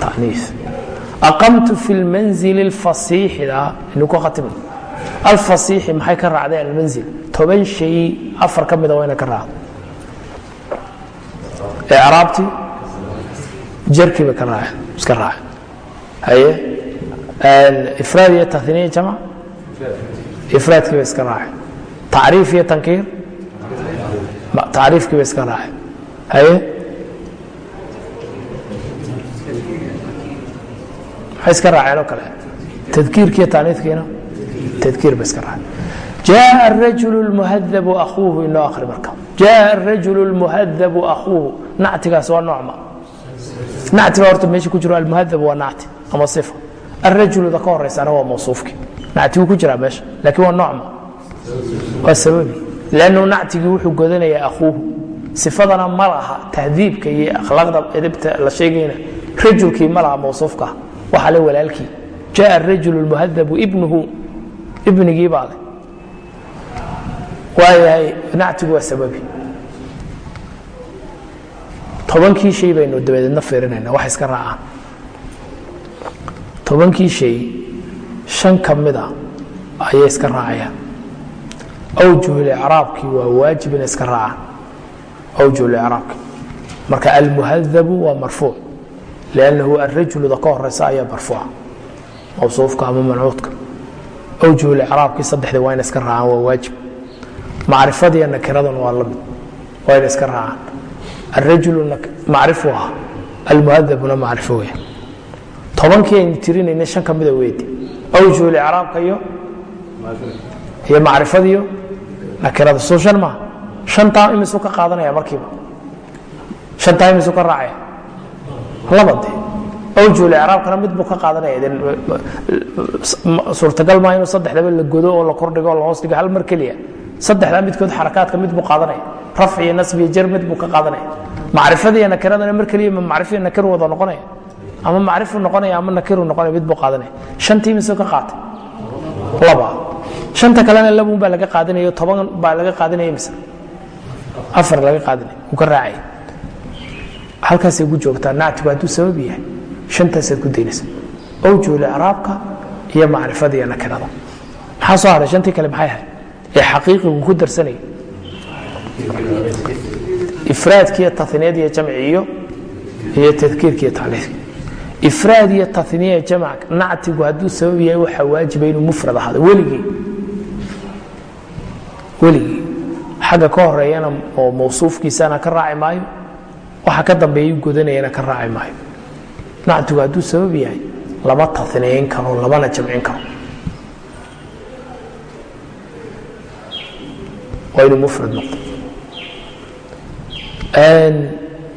[SPEAKER 1] tanii aqamtu fi lmanzil اlfasiixida inu ku khatimi alfasiixi maxay ka raacday almanzil toban shay afar ka mida waa ina ka raacdo icraabtii jarkiiba ka raac iska raac haye? Ifraad iyo tahniya jamac? Ifraadkiiba iska raac tacriif iyo tankiir? Tacriifkiiba iska raac haye? Maxay iska raaceen oo kale. Tadkiirkiiyo taaniifkiina tadkiir ba iska raac jaa arajulu lmuhadabu akhuuhu inoo akhri marka. Jaa arajulu lmuhadabu akhuuhu. Nactigaas waa noocma nactiba horta meesha ku jiro almuhadab waa nacti ama sifa arajuluda ka horeysana waa mawsuufki nacti wuu ku jiraa meesha laakiin waa noocma waa sababi lannu nactigii wuxuu godanayaa akhuuhu sifadana ma laha tahdiibka iyo akhlaaqda edabta la sheegayna rajulkii ma laha mawsuufkaa waxaa le walaalkii jaa arajulu lmuhadabu ibnuhu ibnigii baa leh waayahay nactigu waa sababi tobankii shay baynu dabadeedna fiirinayna wax iska raacaan tobankii shay shan ka mida ayay iska raacayaan. Awjuhulicraabkii waa waajib inay iska raacaan. Awjuhulicraabkii marka almuhadabu waa marfuuc liannahu alrajuluda ka horeysa ayaa marfuuca mawsuufka ama mancuudka. Awjuhulicraabkii saddexdii waa ina iska raacaan waa waajib. Macrifadiiyo nakiraduna waa la mid waa ina iska raacaan alrajulu macrifu ah almuhadabuna macrifo weya tobankii aynu tirinayna shan ka mida weedi awjuhulicraabka iyo iyo macrifadiyo nakirada soo shan maaha shantaa imisuu ka qaadanaya markiiba shantaa imisuu ka raacaya laba de awjuhulicraabkana mid buu ka qaadanaya suurtagal maa inuu saddexdaba la godo oo la kordhigo oo la hoos dhigo hal mar keliya saddexdaa midkood xarakaadka mid buu qaadanaya. Rafc iyo nasb iyo jar mid buu ka qaadanaya. Macrifada iyo nakiradana mar keliya ma macrifo nakir wada noqonaya. Ama macrifu noqonaya ama nakiru noqonaya mid buu qaadanaya. Shantii imisuu ka qaatay? Laba. Shanta kalena labuun baa laga qaadanayo toban baa laga qaadanaya mise? Afar laga qaadanaya. Uu ka raacaya halkaasay ku joogtaa. Nactigu hadduu sabab yahay. Shantaasaad ku daynaysa. Awjuhul icraabka iyo macrifada iyo nakirada. Maxaa soo hadhay shantii kale maxay ahayd ee xaqiiqigu ku darsanaya ifraadkiiyo taniyad iyo jamci iyo iyo tadkiirkiiyo tacliifka ifraad iyo taniya jamc nactigu hadduu sabab yahay waxaa waajiba inuu mufrad ahaado. Weligii. Weligii. Xagga ka horeeyana oo mawsuufkiisana ka raaci maayo waxa ka dambeeya godanayana ka raaci maayo. Nactigu hadduu sabab yahay lama taniyayn karo lamana jamcin karo waa inuu mufrad noqdo.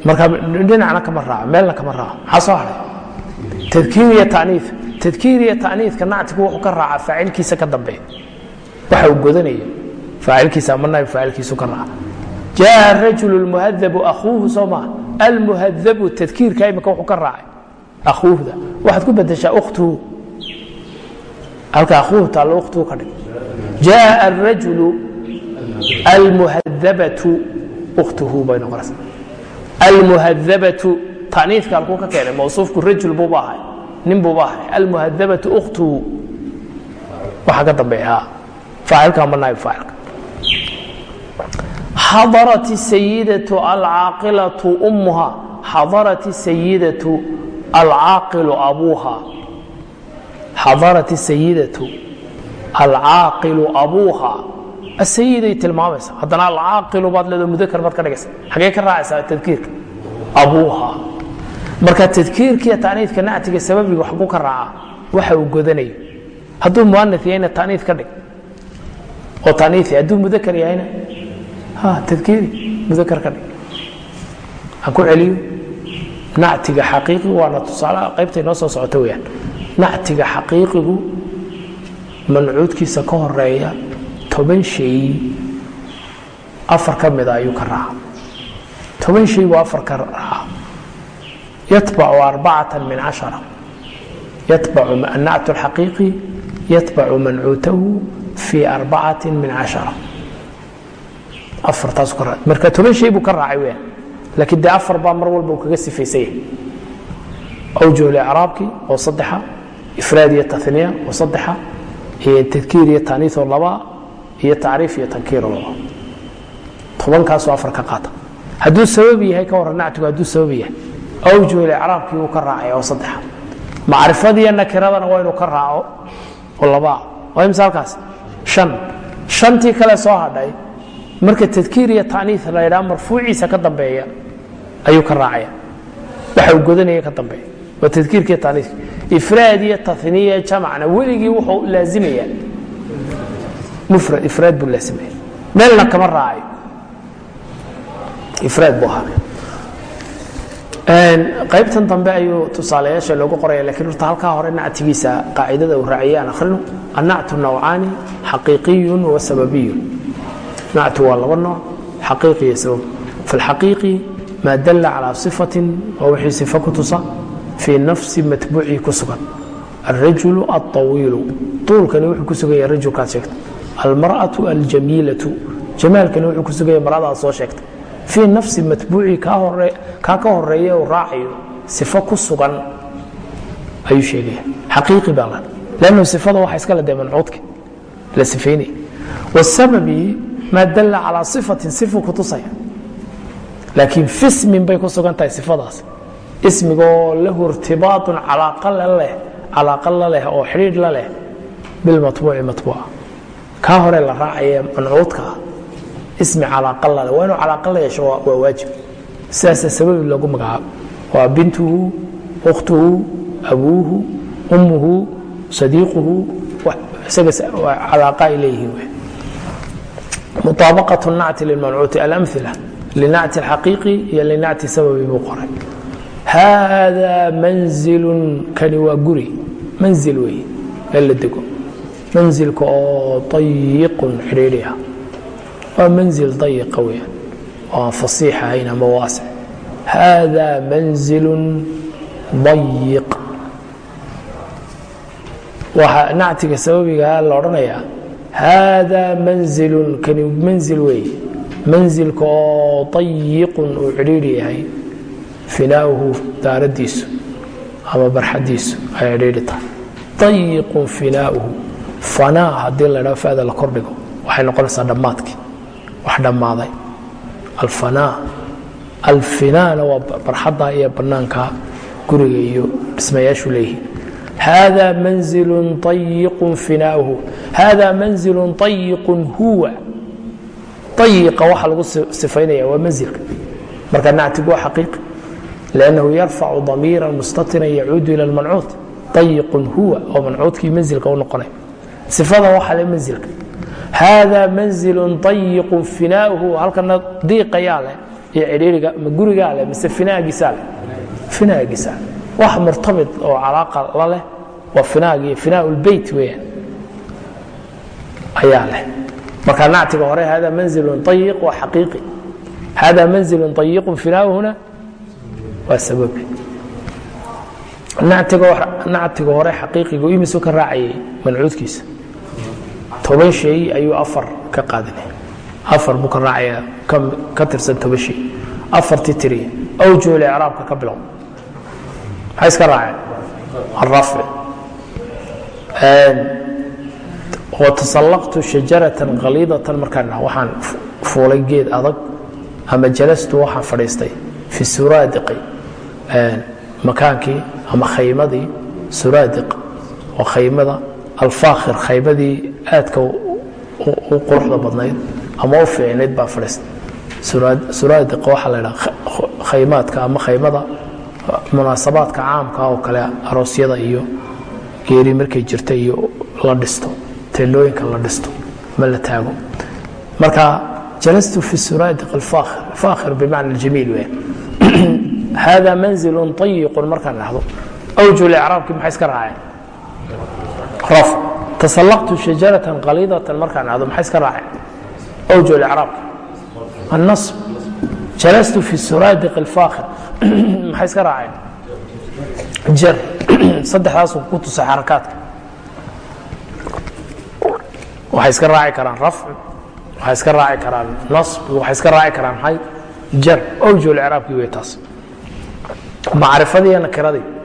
[SPEAKER 1] Marka dhinacna kama raaco meelna kama raaco maxaa soo haray? Tadkiir iyo tanii tadkiir iyo taniidka nactigu wuxuu ka raacaa faacilkiisa ka dambeeya waxa uu godanaya faacilkiisa ama naib faacilkiisu ka raaca. Jaa rajul muhadabu akhuuhu soo maa almuhadabu tadkiirka imika wuxuu ka raacay akhuuhda. Waxaad ku bedeshaa ukhtuhu. Halka akhuuhu taallo ukhtuhu ka dhig. Jaa arajulu almuhadabatu ukhtuhu bay noqonaysaa almuhadabatu taniifka halkuu ka keenay mawsuufku rajul buuba ahay nin buuba ahay almuhadabatu ukhtuhu. Waxaa ka dambeeya faacilka ama naayib faacilka xadarat sayidatu alcaaqilatu ummuha. Xadarat sayidatu alcaaqilu abuuha. Xadarat sayidatu alcaaqilu abuuha asayiday tilmaamaysa haddana alcaaqilu baad leedo mudakar baad ka dhigaysa xagee ka raacaysaa tadkiirka. Abuuha. Marka tadkiirkiiyo taniidka nactiga sababiga waxbuu ka raaca waxa uu godanayo. Hadduu muana yahayna taniid ka dhig. Oo tanii hadduu mudakar yahayna tadkiiri mudakar ka dhig. Aan ku celiyo. Nactiga xaqiiqigu waana tusaalaha qaybta inoo soo socota weyaan nactiga xaqiiqigu mancuudkiisa ka horreeya toban shay afar ka mida ayuu ka raaca toban shay buu afar ka raaca yatbacu arbacata min cashara yatbacu annactu alxaqiiqi yatbacu mancuutahu fii arbacati min cashara afartaasu ka raaca marka toban shay buu ka raacay weyaan laakiin dee afar baa mar walba uu kaga sifaysan yahay awjuh licraabki oo saddexa ifraad iyo taniya oo saddexa tadkiir iyo taaniis oo labaa iyo tacriif iyo tankiir laba tobankaasoo afar ka qaata. Hadduu sabab yahay ka warran nactigu hadduu sabab yahay. Awjuh licraabkii uu ka raacay oo saddexa macrifadiiyo nakiradana waa inuu ka raaco oo labaa waa imse halkaas shan. Shantii kale soo hadhay marka tadkiir iyo taniis la ydhaa marfuuciisa ka dambeeya ayuu ka raacaya. Waxa uu godanaya ka dambeeya. Waa tadkiirkiiyo taniiska ifraad iyo taniya jamacna weligii wuxuu laazimaya mufrad ifraad buu laazimaya meelna kama raacayo. Ifraad buu ahaanaya qaybtan dambe ayuu tusaalayaasha loogu qoraya lakiin horta halkaa hore nactigiisa qaacidada uu raaciyay aan akhrino annactu nawcaani xaqiiqiyun wa sababiyun. Nactu waa laba nooc xaqiiqi iyo sabab. Falxaqiiqi maa dalla calaa sifatin waa wixii sifo ku tusa fii nafsi matbuucii ku sugan. Alrajulu alطawiilu tuulkani wuxuu ku sugan yahay rajulkaad sheegtay almar'atu aljamiilatu. Jamaalkani wuxuu ku sugan yahay maradaad soo sheegtay. Fii nafsi matbuucii kaa ka horreeya uu raacayo sifo ku sugan ayuu sheegaya xaqiiqi baa la lannu sifada waxa iskale dee mancuudka la sifaynaya wasababi maa dalla calaa sifatin sifu ku tusaya. Laakiin fismin bay ku sugan tahay sifadaas. Ismigoo lahu irtibaaطun calaaqa la leh oo xidhiidh la leh bilmatbuuci matbuuca kaa hore la raacaya mancuudka ismi calaaallada waa inuu calaaqa yeesho waa waajib. Sidaasaa sababi lagu magacaabo. Waa bintuhu ukhtuhu abuuhu ummuhu sadiiquhu calaaqa ay leeyihiin muaabaqat nacti limancuuti alamila linacti xaqiiqi iyo linacti sababi buu qoray. Haadaa manzilun kani waa guri. Manzil wey meel la dego manzilka oo dayiqun xidhiidhi ah waa manzil dayiqa weya oo aan fasiix ahayn ama waasic haada manzilu dayiq waxaa nactiga sababigaa la odhanayaa haada manzilun kani manzil weeye manzilka oo dayiqun uu cidhiidhi yahay finaauhu daaradiisu ama barxadiisu ay cidhiidhi tahay dayiqun finaauhu fanaa haddii la dhaa fada la kordhigo waxay noqonaysaa dhammaadkii. Wax dhammaaday. Alfanaa alfinaana waa barxadda iyo bannaanka guriga iyo dhismayaashu leeyihiin. Hada manzilu ayiqu finaauhu hada manzilu ayiqun huwa. Ayiqa waxa lagu sifaynaya waa manzilka. Marka nactigu waa xaqiiqi lannahu yarfacu damiira mustatiran yacuudu ila lmancuud ayiqun huwa oo mancuudkii manzilka u noqonay ifada waxa le manzilka. Hada manzilu ayiqu finaauhu halkana diiqayaa leh iyo cidhiiriga ma gurigaa leh mise finaagiisaa leh. Finaagiisaa wax murtabit oo calaaqa la leh waa finaagi finaa lbeyt weyaan ayaa leh. Marka nactiga hore hada manzilu ayiq waa xaqiiqi. Hada manzilu ayiqu finaauhuna waa sababi. Nactiga hore xaqiiqigu imisu ka raacayay mancuudkiisa toban shay ayuu afar ka qaadanaya afar buu ka raacaya ka tirsan toban shay. Afartii tiriya awjuhul icraabka ka bilow. Maxay iska raaceen? Arafci watasallaqtu shajaratan khaliidatan markaan waxaan fuulay geed adag ama jalastu waxaan fadhiistay fi suraadiqi. Makaankii ama khaymadii suraadiq waa khaymada alfaakhir khaymadii aadka u quruxda badnayd ama u fiicnayd baan fadhiistay. Suraadiq waxaa la ydhaha khaymaadka ama khaymada munaasabaadka caamka oo kale aroosyada iyo geeri markay jirta iyo la dhisto teelooyinka la dhisto ma la taago. Marka jalastu fi suraadiq alfaakhir faakhir bimacna jamiil weyn. [clears throat] Hada manzilu ayiqun markaan dhahdo awjuh icraabkii maxay iska raaceen roof tasalaqtu shajaratan qaliidatan markaan ado maxay iska raaceen? Awjo icraabka annasb. Jalastu fi suraabiq alfaakhir [clears throat] maxay iska raaceen? Jar [clears throat] saddexdaasu ku tusay xarakaadka. Waxay iska raaci karaan rafc waxay iska raaci karaan nasb waxay iska raaci karaan hay. Jar awjo icraabkii wey taas macrifadii iyo nakiradii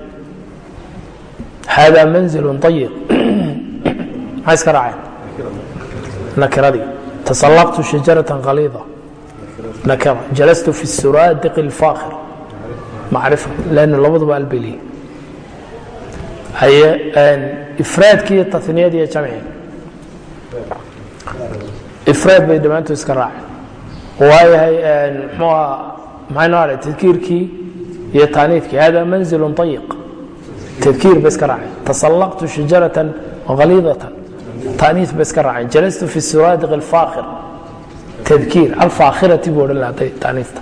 [SPEAKER 1] hada manzilu ayiq maxay iska raaceen nakiradii tasallaqtu shajaratan qaliida nakira jalastu fi suraadiq اlfaakhir macrifa lanna labaduba albeliye haye ifraadkii iyo taniyadii iyo jamci ifraad bay dhammaantood iska raaceen waayahay mxuuha maxay noo hadhay tadkiirkii iyo taaniidkii hada manzilu ayiq tadkiir bay iska raaceen tasallaqtu shajaratan haliidatan taaniid bay iska raaceen jalastu fi suraadiq alfaakhir tadkiir alfaakhirati buu odhan lahaa taaniidta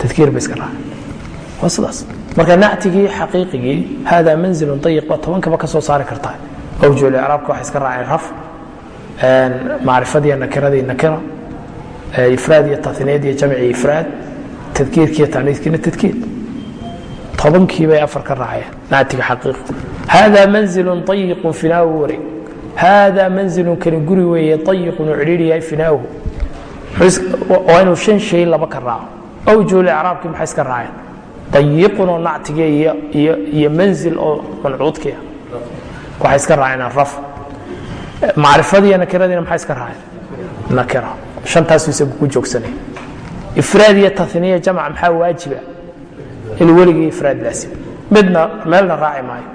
[SPEAKER 1] tadkiir bay iska raaceen waa sidaas marka nactigii xaqiiqigii hada manzilu ayiq baa tobankaba ka saari kartaa awjuh icraabka waxay iska raaceen raf macrifadiiyo nakiradii nakira ifraad iyo tahniyad iyo jamci ifraad tadkiirkiiyo taaniidkiina tadkiir tobankii bay afar ka raaceen. Nactiga xaqiiqi hada manzilu ayiqun finaahu wareeg hada manzilun kani guri weeye ayiqun uu cidhiiri yahay finaahu waa inuu shan shay laba ka raaco. Awjuhul icraabkii maxay iska raaceen? Ayiqun oo nactiga iyo manzil oo mancuudkiia waxay iska raaceen araf macrifadiiyo nakiradiina maxay iska raaceen? Nakira. Shantaasu isagu ku joogsanaya ifraad iyo taniya jamc maxaa waajiba inuu weligii ifraad laasim midna meelna raaci maayo.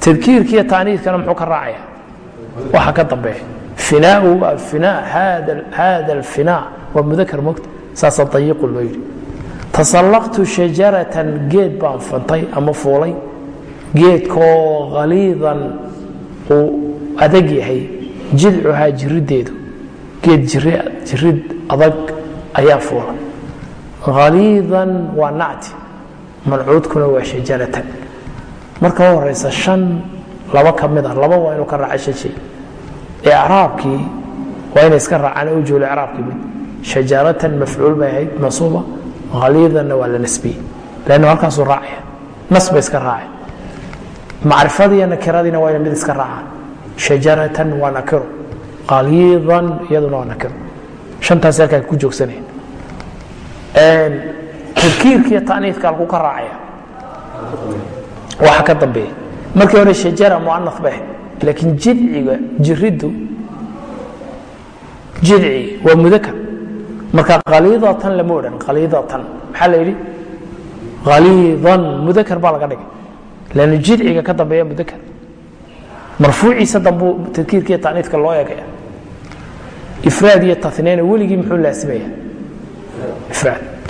[SPEAKER 1] Tadkiirkiiyo taaniidkana muxuu ka raacaya? Waxa ka dambeeya. Finaau alfina hada alfina waa mudakar mogta saasaa ayiqu loo yidhi. Tasallaqtu shajaratan geed baan fantay ama fuulay. Geedkoo khaliidan uu adag yahay. Jidcuhaa jirideedu geed jirid adag ayaa fuula khaliidan waa nacti mancuudkuna waa shajaratan. Marka u horeysa shan laba ka mid a laba waa inuu ka raaca shay. Icraabkii waa inay iska raacaan awjuhul icraabkii mid. Shajaratan mafcuul bay ahayd mansuuba khaliidanna waa la nasbiyey lannu halkaasuu raacaya nas bay iska raaceen. Macrifadiiyo nakiradiina waa inay mid iska raacaan. Shajaratan waa nakiro qaliidan iyaduna waa nakiro shantaas halkaa ku joogsanaya tadkiirkiiyo taaniidka halkuu ka raacaya. Waxa ka dambeeya. Markii hore shajara muana ahayd laakiin jidciga jiriddu jidci waa mudakar. Marka khaliidatan lama odhan khaliidatan maxaa la yidhi? Khaliidan mudakar baa laga dhigay. Lannu jidciga ka dambeeya mudakar. Marfuuciisa dambuu tadkiirkiiyo taniidka loo eegaya. Ifraad iyo taniyana weligii muxuu laasimaya ifraad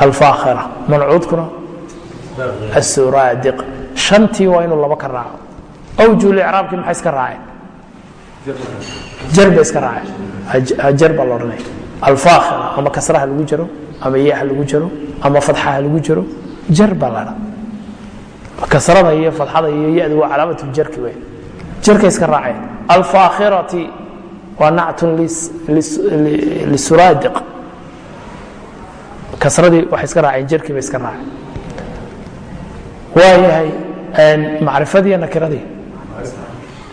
[SPEAKER 1] alfaakhira mancuudkuna asuraadiq shantii waa inuu laba ka raaco. Awjuul maxay iska raaceen? Jar iska raaceen. Jar baa la odhanaya alfaakhira ama kasraha lagu jaro ama yaha lagu jaro ama fadxaha lagu jaro jar la dhaa kasrada iyo fadxada iyo yadu waa calaamat jarki wey jarkay iska raaceen. Alfaakhirati waa nactun lisuraadiq kasradii waxay iska raaceen jarkii bay iska raaceen waayahay macrifadii nakiradii?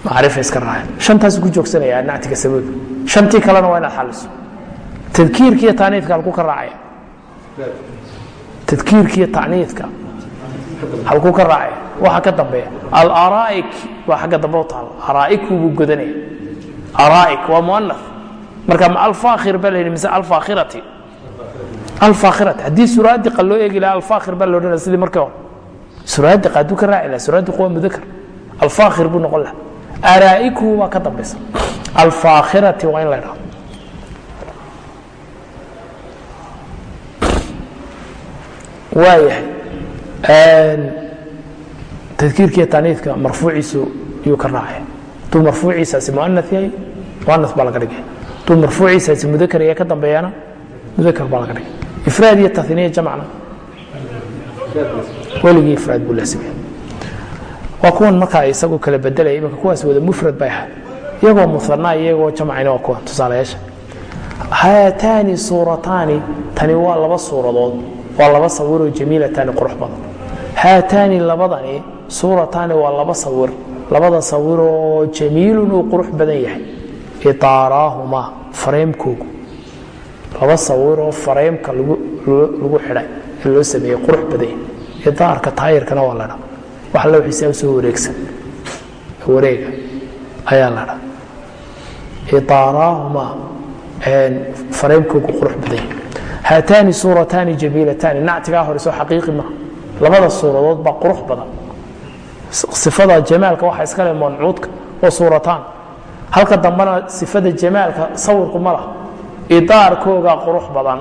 [SPEAKER 1] Macrifa iska raaceen. Shantaas ku joogsanaya nactiga sababi shantii kalena waa inaad xaliso tadkiirkiiyo taniidka halku ka raacaya tadkiirkiiyo taniidka halkuu ka raacaya waxa ka dambeeya. Alaraa'ik waa xagga dambe u taal. Araa'iku buu godanaya araa'ik waa muanaf marka ma alfaakhir baa la yidhi mise alfaakhirati alfaakhirati haddii suraadiqa loo eegi lahaa alfaakhir baa la odhanaya sidii markii hore. Suraadiqa hadduu ka raaci lahaa suraadiqu waa mudakar. Alfaakhir buu noqon lahaa. Araa'iku waa ka dambaysa. Alfaakhirati waa in la idhaho waayahay. Tadkiirkiiyo taniidka marfuuciisu yuu ka raacaya hadduu marfuuciisaasi muana yahay muana baa laga dhigay. Hadduu marfuuciisaasi mudakar yahay ka dambeeyana mudakar baa laga dhigay ifraad iyo taniya jamcna weligii ifraad buu laasimaya waa kuwan markaa isagu kala bedelaya iminka kuwaas wada mufrad bay ahaa iyagoo muana iyagoo jamcina waa kuwan tusaalayaasha haataani suurataani tani waa laba suuradood waa laba sawiroo jamiilataani qurux badan haataani labadani suurataani waa laba sawir labada sawiroo jamiilun uu qurux badan yahay idaaraahumaa fareemkoogu laba sawiroo fareemka lagu xidhay ee loo sameeyey qurux badan. Yahay idaarka taayirkana waa ladha wax la wixiisaa u soo wareegsan. Wareega ayaa ladha idaaraahumaa fareemkoogu qurux badan yahay. Haataani suurataani jamiilataani nactigaa hore soo xaqiiqi maha labada suuradood baa qurux badan. Sifada jamaalka waxa iska le mancuudka oo suurataan. Halka dambena sifada jamaalka sawirku ma laha idaarkooga qurux badan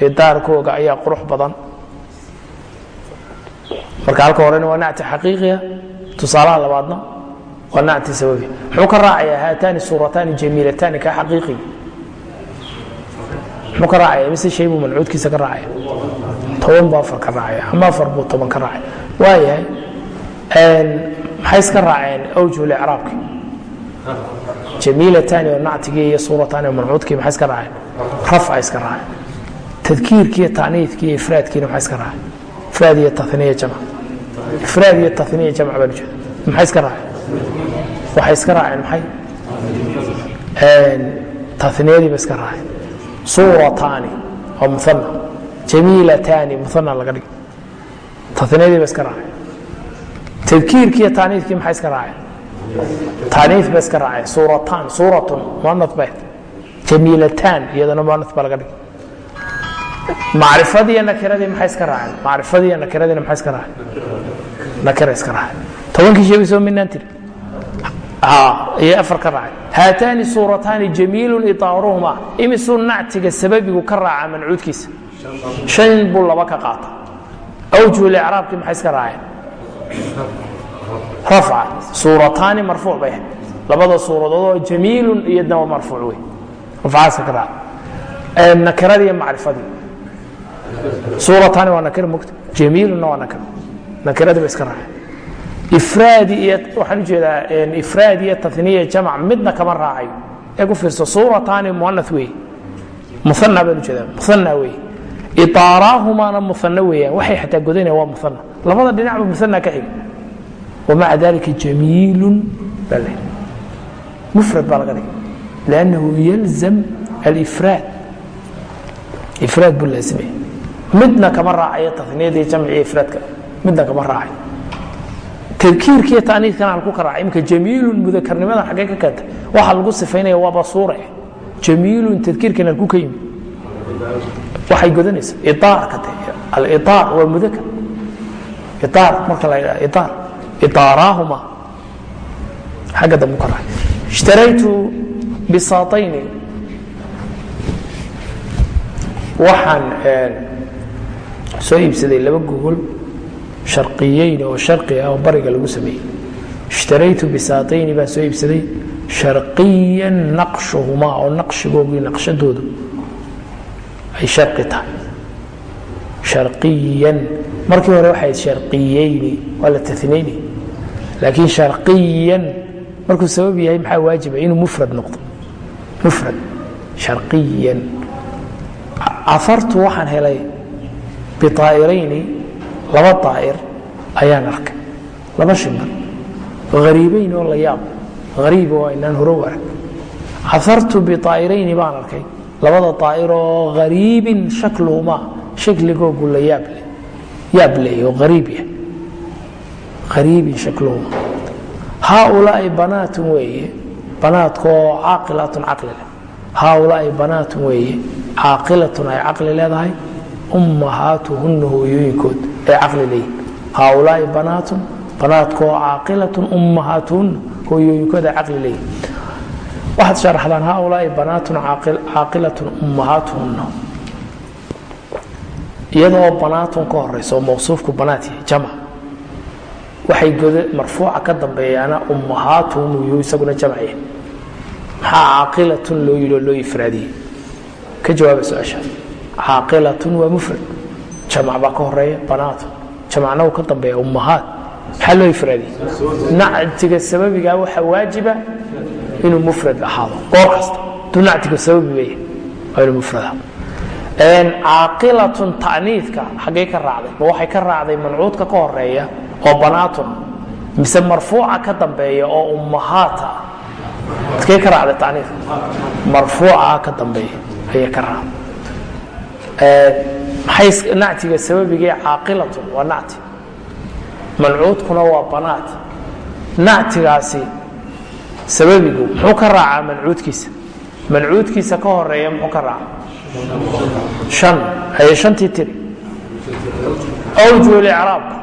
[SPEAKER 1] idaarkooga ayaa qurux badan. Marka halka horena waa nacti xaqiiqiya tusaalaha labaadna waa nacti sababi. Muxuu ka raacayaa haataani suurataani jamiilataani ka xaqiiqiga muxuu ka raacaya mise shay buu mancuudkiisa ka raacaya toban buu afar ka raacaya ama afar buu toban ka raacaya waayahay maxay iska raaceen awjuhul icraabki? Jamiilatani oo nactigii iyo suuratani oo mancuudkii maxay iska raaceen rafca iska raaceen. Tadkiirkii iyo taniidkii iyo ifraadkiina maxay iska raaceen? Ifraad iyo taniya jamc ifraad iyo taniya jamc baan ujeeda maxay iska raaceen? Waxay iska raaceen maxay? Taniyadii ba iska raaceen. Suurataani oo muana jamiilataani muana laga dhigay. Taniyadii ba iska raaceen. Tadkiirkii iyo taaniidkii maxay iska raaceen? Taaniid ba iska raaceen. Suurataan suuratun muana ba jamiilataan iyadana muana baa laga dhigay macrifadii iyo nakiradii maxay iska raaceen? Macrifadii iyo nakiradiina maxay iska raaceen? Nakira iska raaceen. Tobankii shay bay soo minaan tiri? Iyo afar ka raacay haataani suurataani jamiilun idaaruhuma imisuu nactiga sababigu ka raaca mancuudkiisa. Shan buu laba ka qaata. Awjuhul icraabkii maxay iska raaceen? Rafca suurataani marfuuc bay ahayd. Labada suuradood oo jamiilun iyadna waa marfuuc wey rafcaasa ka raaca nakiradii macrifadii. Suurataani waa nakira mugta jamiilunna waa nakira nakiradii ba iska raaceen. Ifraadi iyo waxaan u jeedaa ifraad iyo taniya jamc midna kama raacayo ee ku fiirso suurataani muana weeye muana baan u jeedaa muana wey iطaaraahumaana muana weeyaan. Waxay xataa godanaya waa muana labada dhinacba muana ka xiga wamaca dalika jamiilun baa la mufrad baa laga dhigay lannahu yalzam alifraad ifraad buu laazimaya midna kama raacayo taniyadii jamciga ifraadka midna kama raacayo tadkiirkiiyo taniidkana halku ka raacay imika jamiilun mudakarnimadan xaggee ka keentay waxa lagu sifaynaya waaba suure jamiilun tadkiirkan halku ka yimi waxay godanaysa iaarka aliaar waa mudakar iaar marka la ydhaha iaar iaaraahuma xagga dambu ka raacay ishtaraytu bisaatayni. Waxaan soo iibsaday laba gogol sharqiyeyn oo sharqi ah oo bariga lagu sameeyey. Ishtaraytu bisaatayni baan soo iibsaday sharqiyan naqshuhumaa oo naqshigoogii naqshadoodu ay sharqi tahay. Sharqiyan markii hore waxay sharqiyeyni waa la tanayni laakiin sharqiyan markuu sabab yahay maxaa waajiba inuu mufrad noqdo mufrad sharqiyan. Cafartu waxaan helay biaa'irayni laba daa'ir ayaan arkay. Laba shimir hariibayn oo la yaab hariib oo inaan horo arag. Cafartu biaa'irayni baan arkay labada daa'ir oo hariibin shakluhumaa shakligoogu la yaable yaab leh oo hariib yah hariibin shakluhumaa haaulaai banaatun weeye banaadkaoo caaqilatun caqli leh. Haaulaai banaatun weeye caaqilatun ay caqli leedahay ummahaatuhunna hooyooyinkood ay caqli leeyihiin haaulaai banaatun banaadkaoo caaqilatun ummahaatuhunna hooyooyinkood ay caqli leeyihiin waxaad sharaxdaan haaulaai banaatun caaqilatun ummahaatuhunna. Iyadoo banaatun ka horeysa oo mawsuufku banaat yahay jamac waxay marfuuca ka dambeeyaana ummahaatuhum uu isaguna jamciya maxaa caaqilatun loo yidhi oo loo ifraadiyey. Ka jawaaba su'aasha. Caaqilatun waa mufrad. Jamac baa ka horreeya banaatun jamacna uu ka dambeeya ummahaat. Maxaa loo ifraadiyey? Nactiga sababigaa waxaa waajiba inuu mufrad ahaado. Goor kasta. Duu nactiga sababi bay waa inuu mufrad ahaado. Caaqilatun ta'niidka xaggay ka raacday ma waxay ka raacday mancuudka ka horreeya oo banaatun mise marfuuca ka dambeeya oo ummahaata adkay ka raacday taniidka marfuuca ka dambeeya ayay ka raacday. Maxay nactiga sababigee caaqilatun waa nacti. Mancuudkuna waa banaat. Nactigaasi sababigu muxuu ka raacaa mancuudkiisa? Mancuudkiisa ka horreeya muxuu ka raaca an haye shantii tiri. Awjuh licraabka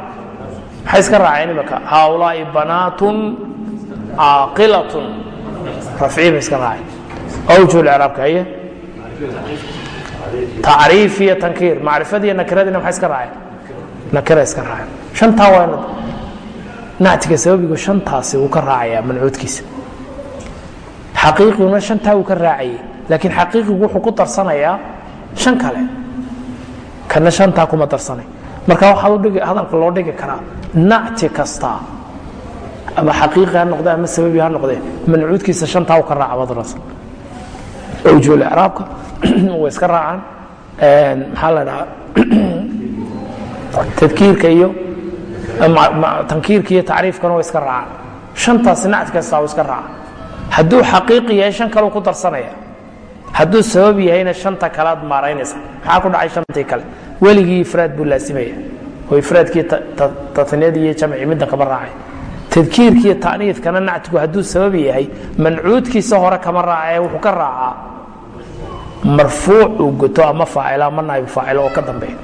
[SPEAKER 1] maxay iska raaceen imaka haaulaai banaatun caaqilatun rafcii bay iska raaceen. Awjuh licraabka haye? Tacriif iyo tankiir. Macrifadiiyo nakiradiina maxay iska raaceen. Nakira iska raaceen. Shantaa waa nactiga sababigu shantaasi wuu ka raacayaa mancuudkiisa. Xaqiiqiguna shantaa wuu ka raacayay laakiin xaqiiqigu wuxuu ku darsanayaa shan kale. Kana shantaa kuma darsanay marka waxaa hadalka loo dhigi karaa nacti kasta ama xaqiiqi ha noqde ama sababi ha noqdee mancuudkiisa shantaa u ka raaca badras awjuulicraabka way [clears throat] iska raacaan maxaa la dhahaa [clears throat] tadkiirka iyo tankiirka iyo tacriifkana way iska raacaan. Shantaasi nacti kasta u iska raaca hadduu xaqiiqi yahay shan kaleu ku darsanaya hadduu sabab yahayna shanta kalead maaraynaysa. Maxaa ku dhacay shantii kale? Weligii ifraad buu laasimaya oo ifraadkii taniyadii iyo jamci middan kama raacay. Tadkiirkiiyo ta'niidkana nactigu hadduu sabab yahay mancuudkiisa hore kama raacae wuxuu ka raacaa marfuuc uu goto ama faacila ama naaib faacil oo ka dambeeya.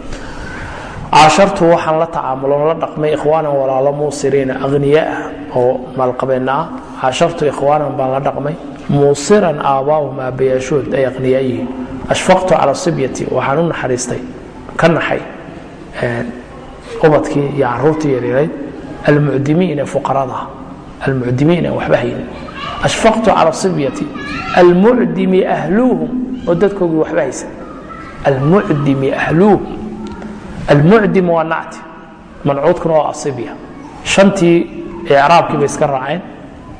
[SPEAKER 1] Caashartu waxaan la tacaamulon la dhaqmay ikhwaanan walaalo muusiriina akhniyaah oo maalqabeenna ah caashartu ikhwaanan baan la dhaqmay muusiran aabbaahum aabbayaashood ay akhniyaa yihiin. Ashfaqtu cala sibyati waxaan u naxariistay ka naxay ubadkii iyo caruurtii yaryarayd almucdimiin fuqarada almucdimiin waxba haynin ashfaqtu cala sibyati almucdimi ahluuhum oo dadkoogii waxba haysan almucdimi ahluuhum almucdim waa nacti mancuudkuna waa asibya. Shantii icraabkii bay iska raaceen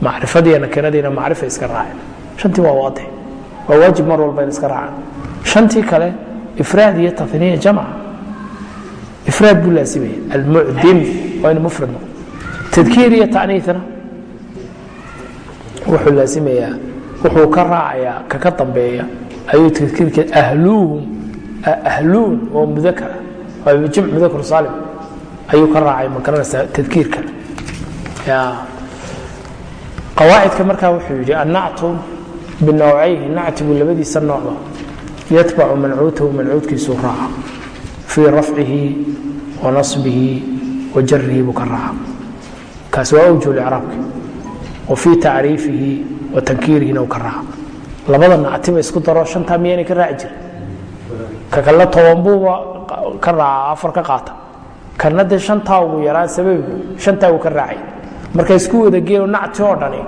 [SPEAKER 1] macrifadiiyo nakiradiina macrifay iska raaceen. Shantii waa waadix waa waajib mar walba in iska raacaan shantii kale ifraad iyo taniya jamca ifraad buu laasimaya almucdim waa inu mufrad noqo tadkiir iyo taniina wuxuu laasimayaa wuxuu ka raacayaa kaka dambeeya ayuu tadkiirka ahluuhum ahluun oo mudakara waa jimc mudakar saalim. Ayuu ka raacay ma garanaysaa tadkiirka qawaacidka markaa wuxuu yidhi annactu binowcayhi nactigu labadiisa noocba yatbacu mancuutahu mancuudkiisuu raaca. Fii rafcihi wa nasbihi wa jarihi buu ka raaca. Kaas waa awjuh licraabka wa fii tacriifihi wa tankiirihina uu ka raaca. Labada nactiba isku daro shantaa miyaynay ka raaci jirin. Ka kale toban buuba ka raaca afar ka qaata. Kana dee shantaa ugu yaraan sababigu shantaa uu ka raacay marka isku wada geeyo nacti oo dhani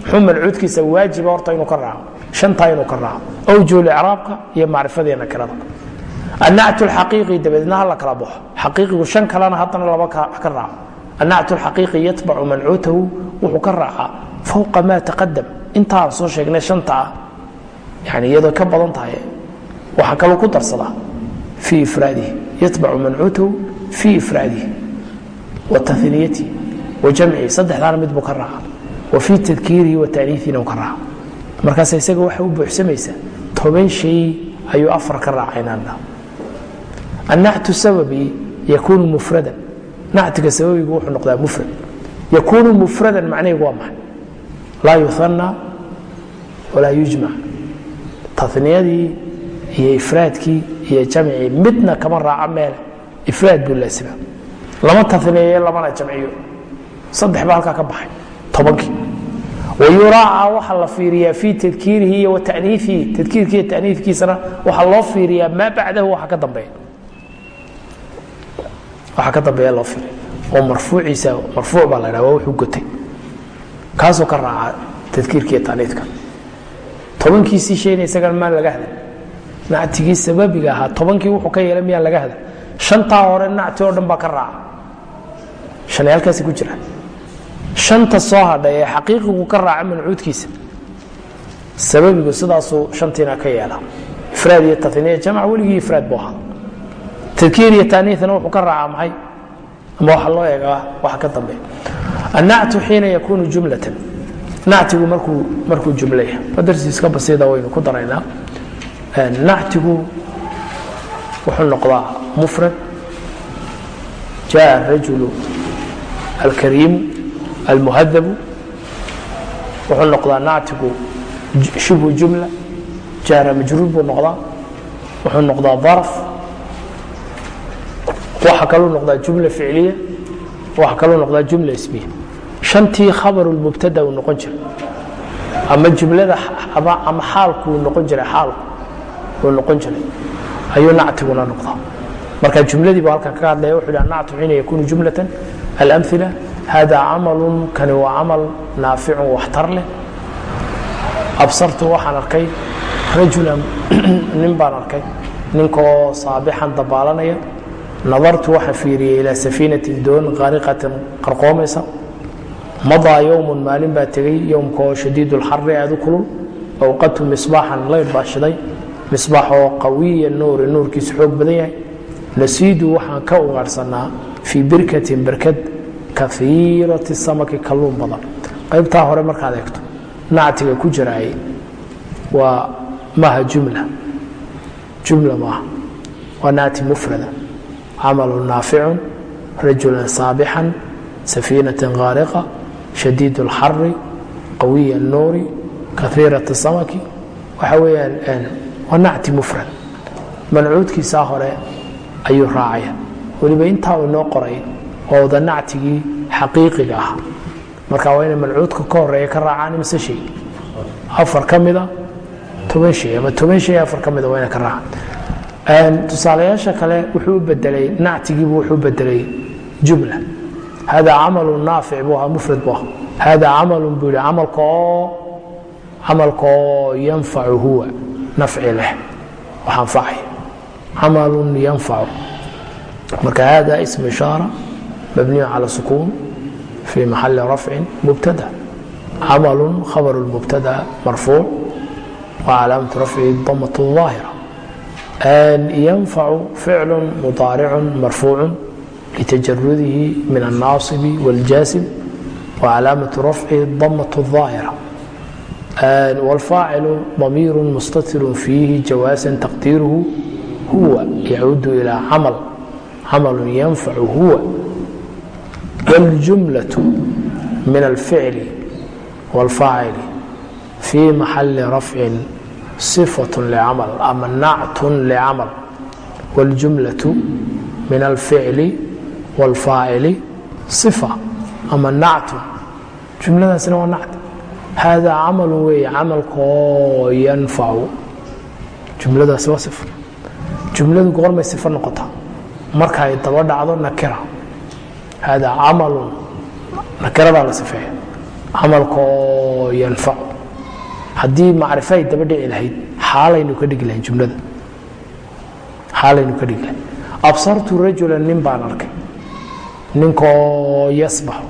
[SPEAKER 1] muxuu mancuudkiisa waajiba horta inuu ka raaco shantaa inuu ka raaco awjuh licraabka iyo macrifadii nakirada annactu lxaqiiqi dabeedna ha la kala baxo. Xaqiiqigu shan kalena haddana laba ka raaco. Annactu lxaqiiqi yatbacu mancuutahu wuxuu ka raacaa fowqa maa taqadam inta aan soo sheegnay shanta ah yani iyadoo ka badan tahay waxaa kaloo ku darsadaa fii ifraadihi. Yatbacu mancuutahu fii ifraadihi wa tahniyatihi wa jamcihi saddexdaana mid buu ka raaca wa fii tadkiirihi wa taaniiثina u ka raaca markaas isaga waxay u buuxsamaysaa toban shay ayuu afar ka raacaynana annactu sababi yakuunu mufradan. Nactiga sababigu wuxuu noqdaa mufrad. Yakuunu mufradan macnaheegu waa maxay? Laa yuhanna walaa yujmac taniyadii iyo ifraadkii iyo jamcii midna kama raaca meele. Ifraad buu laasima lama taniyeeyo lamana jamciyo saddex baa halkaa ka baxay. Tobankii. Wayuraaca waxaa la fiiriyaa fii tadkiirihi iyo wataniiihi tadkiirki iyo taniikiisana waxaa loo fiiriyaa maa bacdahu waxa ka dambeeya. Waxa ka dambeeya loo fiiriya oo marfuuciisa marfuuc baa la dhaha waa wuxuu gotay. Kaasoo ka raaca tadkiirka iyo taniidka tobankiisii shayna isagana maan laga hadal nactigii sababiga ahaa tobankii wuxuu ka yeelay miyaan laga hadal shantaa hore nacti oo dhan baa ka raaca. Halkaasi ku jira shanta soo hadhay ee xaqiiqigu ka raaca mancuudkiisa sababigu sidaasuu shantiina ka yeela. Ifraad iyo taniya jamc weligii ifraad buu ahaa. Tadkiir iyo taaniithna wuxuu ka raacaa maxay? Ama waxa loo eegaa waxa ka dambeeya. Annactu xiina yakuunu jumlatan. Nactigu markuu markuu jumlaya. Darsi iska basiida waynu ku daraynaa. Nactigu wuxuu noqdaa mufrad. Jaa rajulu alkariimu almuhadabu wuxuu noqdaa nactigu shibhu jumla jaara majruur buu noqdaa wuxuu noqdaa daraf waxa kaluu noqdaa jumla ficliya waxa kaluu noqdaa jumla ismiya. Shantii khabaru lmubtada uu noqon jiray ama jumlada ama xaalku uu noqon jiray xaalku uu noqon jiray ayuu nactiguna noqdaa. Marka jumladii buu halkan kaga hadlaya wuxuu yidhi nactu xiina yakunu jumlatan alamila hada camalun kani waa camal naaficun waxtar leh absartu waxaan arkay rajulan nin baan arkay ninkoo saabixan dabaalanaya nadartu waxaan fiiriyey ilaa safiinatin doon qaariqatin qarqoomaysa madaa yowmun maalin baa tegey yowmkaoo shadiid lxari aad u kulul awqadtu misbaaxan laydh baa shiday misbaax oo qawiya nuuri nuurkiisu xoog badan yahay nasiidu waxaan ka ugaadhsanaa fii birkatin berkad kaiirati samaki kalluun badan. Qaybtaa hore markaad eegto nactiga ku jiraaye waa maaha jumla. Jumla maaha. Waa naati mufrada. Camalu naaficun rajula saabixan safiinata kaariqa shadiid اlxari qawiya اnuuri kaiirat samaki. Waxa weyaan waa nacti mufrad. Mancuudkiisaa hore ayuu raacaya. Weliba intaa u inoo qoray waa wada nactigii xaqiiqiga ah. Marka waa inay mancuudka ka horreeya ka raacaan mise shay? Afar ka mida? Toban shay. Ama toban shay afar ka mida waa inay ka raacaan. Tusaalayaasha kale wuxuu bedelay nactigiibu wuxuu bedelay jumla. Hada camalu naafic buu ahaa mufrad buu ahaa. Hada camalu buu yihi camalka oo camalka oo yanfacu huwa nafci leh. Wax anfacaya camalun yanfacu. Marka hada ism ishaara mabniyu cala sukuun في محل رفع مبتدا عمل خبر المبتدا مرفوع وعلامة رفعه الضمة الظاهرة yanfacu ficlu mudaaricu marfuucu litajarudihi min الnaasibi wاljaasib wcalaamaة rafcihi damaة الظaahira wاlfaacilu ضamiir mustatir fiihi jawaasan taqdiiruhu huwa yacuudu ilaa camal camalu yanfacu huwa wاljumlaة min alficli wاlfaacili fii maxali rafcin صifaة lcamal ama nactu lcamal wاljumlaة min alficli wاlfaacili صifa ama nactu jumladaasina waa nact hada camal weeye camalkoo yanfacu jumladaasi waa صifa jumladu goormay صifo noqotaa marka ay daba dhacdo nakira hada camalu nakiradaa la sifeeya camalkoo yanfacu haddii macrifo ay daba dhici lahayd xaalaynu ka dhigi lahayn jumlada xaalaynu ka dhigi lahayn absartu rajulan nin baan arkay ninkoo yasbaxu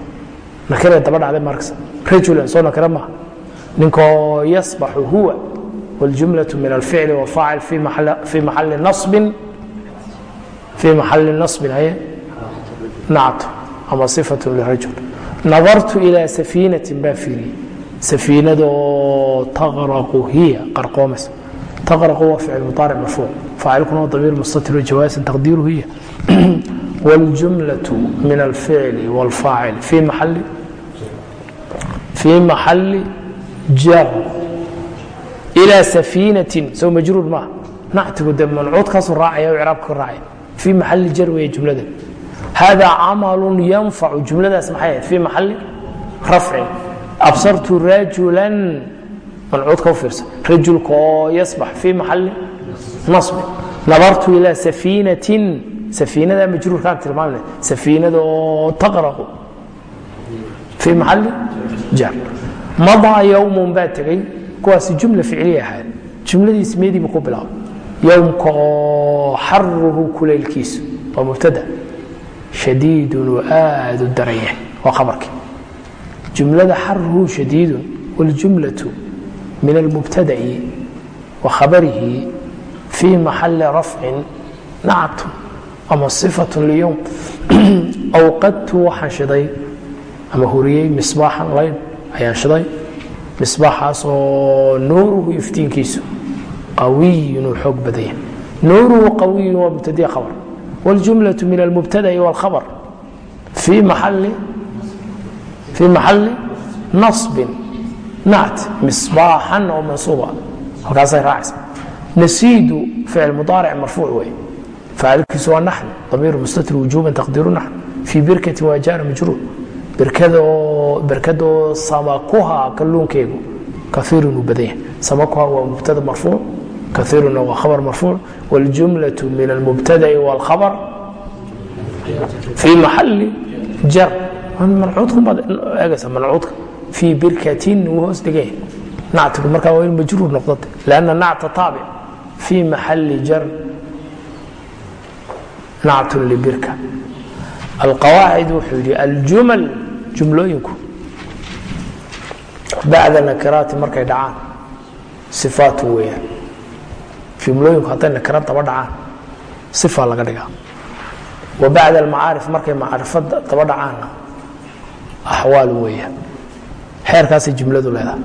[SPEAKER 1] nakiree daba dhacday markas rajulan soo nakira maaha ninkoo yasbaxu huwa wاljumlaة min alficli wاfaacil fii maxali naصbin fii maxali naصbin haye nactu ama صifaة lirajul nadartu ilىa safiinatin baa fiiriyey safiinadoo taqraqu hiya qarqoomaysa taqraqu waa ficil mudaaric marfuuc faacilkuna waa damiir mustatir jawaasan taqdiiru hiya [clears throat] wاljumlaة min alficli wاlfaacil fii maxali fii maxali jar ilىa safiinatin sow majruur maaha nactigu de mancuudkaasu raacaya o ciraabka ka raacaya fii maxali jar weeye jumlada hada camalu yanfacu jumladaas maxay ahayd fii maxali rafcin absartu rajulan mancuudka u fiirsa rajulka oo yasbax fii maxali nasbi nadartu ilaa safiinatin safiinada majruurkaan tilmaamna safiinada oo taqraqu fii maxali jar madaa yowmun baa tegey kuwaasi jumla ficliya ahayd jumladiis meediibu ku bilaabay yowmka oo xaruhu kulaylkiisu waa mubtada shadiidun uu aad u daran yahay waa khabarkii jumlada xaruhu shadiidun wاljumlaة min almubtada'i wa khabarihi fii maxali rafcin nactu ama صifaة lyowm awqadtu waxaan shiday ama huriyey misbaaxan layn ayaan shiday misbaaxaas oo nuuruhu iftiinkiisu qawiyun uu xoog badan yahay nuuruhu qawiyun waa mubtadiya khabar wاljumlaة min almubtada'i wاlkhabr fii maxali fii maxali naصbin nact misbaaxan oo mansuuba halkaasay raacaysa nasiidu ficil mudaaric marfuuc wey faacilkiisu waa naxnu damiiru mustatir wujuban taqdiiru naxnu fii birkatin waa jaara majruur berkadoo samakuha kalluunkeegu kaiirun uu badan yahay samakuha waa mubtada marfuuc kaiiruna waa khabar marfuuc wاljumlaة min almubtada'i wاlkhabr fii maxali jar mancuudkunbaad eegaysa mancuudka fii birkatin wuu hoos dhiganya nactigu markaa waa in majruur noqdate lanna nacta taabic fii maxali jar nactun libirka alqawaacid wuxuu yidhi aljumal jumlooyinku bacda nakiraati markay dhacaan sifaatu weeyaan jumlooyinku hadday nakira daba dhacaan sifa laga dhigaa. Wa bacda almacaarif markay macrifo daba dhacaanna axwaal weeyaan. Xeerkaasay jumladu leedahay.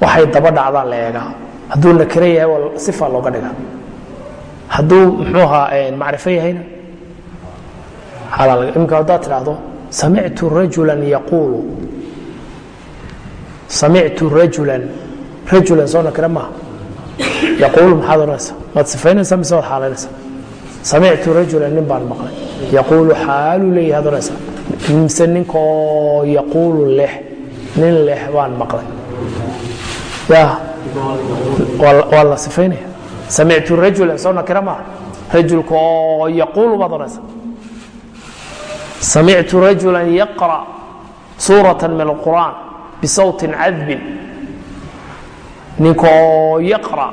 [SPEAKER 1] Waxay daba dhacdaa la eegaa. Hadduu nakiro yahay sifa looga dhigaa. Hadduu muxuu ahaa macrifo yahayna imika haddaad tidhaahdo samictu rajulan yaquulu. Samictu rajulan rajulan soo nakira maaha yaquulu maxaad odhanaysaa maad sifaynaysaa mise waad xaalaynaysaa samictu rajulan nin baan maqlay yaquulu xaaluu leeyahay ad odhanaysaa mise ninkaoo yaquulu leh nin leh baan maqlay ya waa la sifaynaya samictu rajulan soo nakira maaha rajulka oo yaquulu baad odhanaysaa samictu rajula yaqra suuraة min اlqur'an bisawti cadbin ninka oo yaqra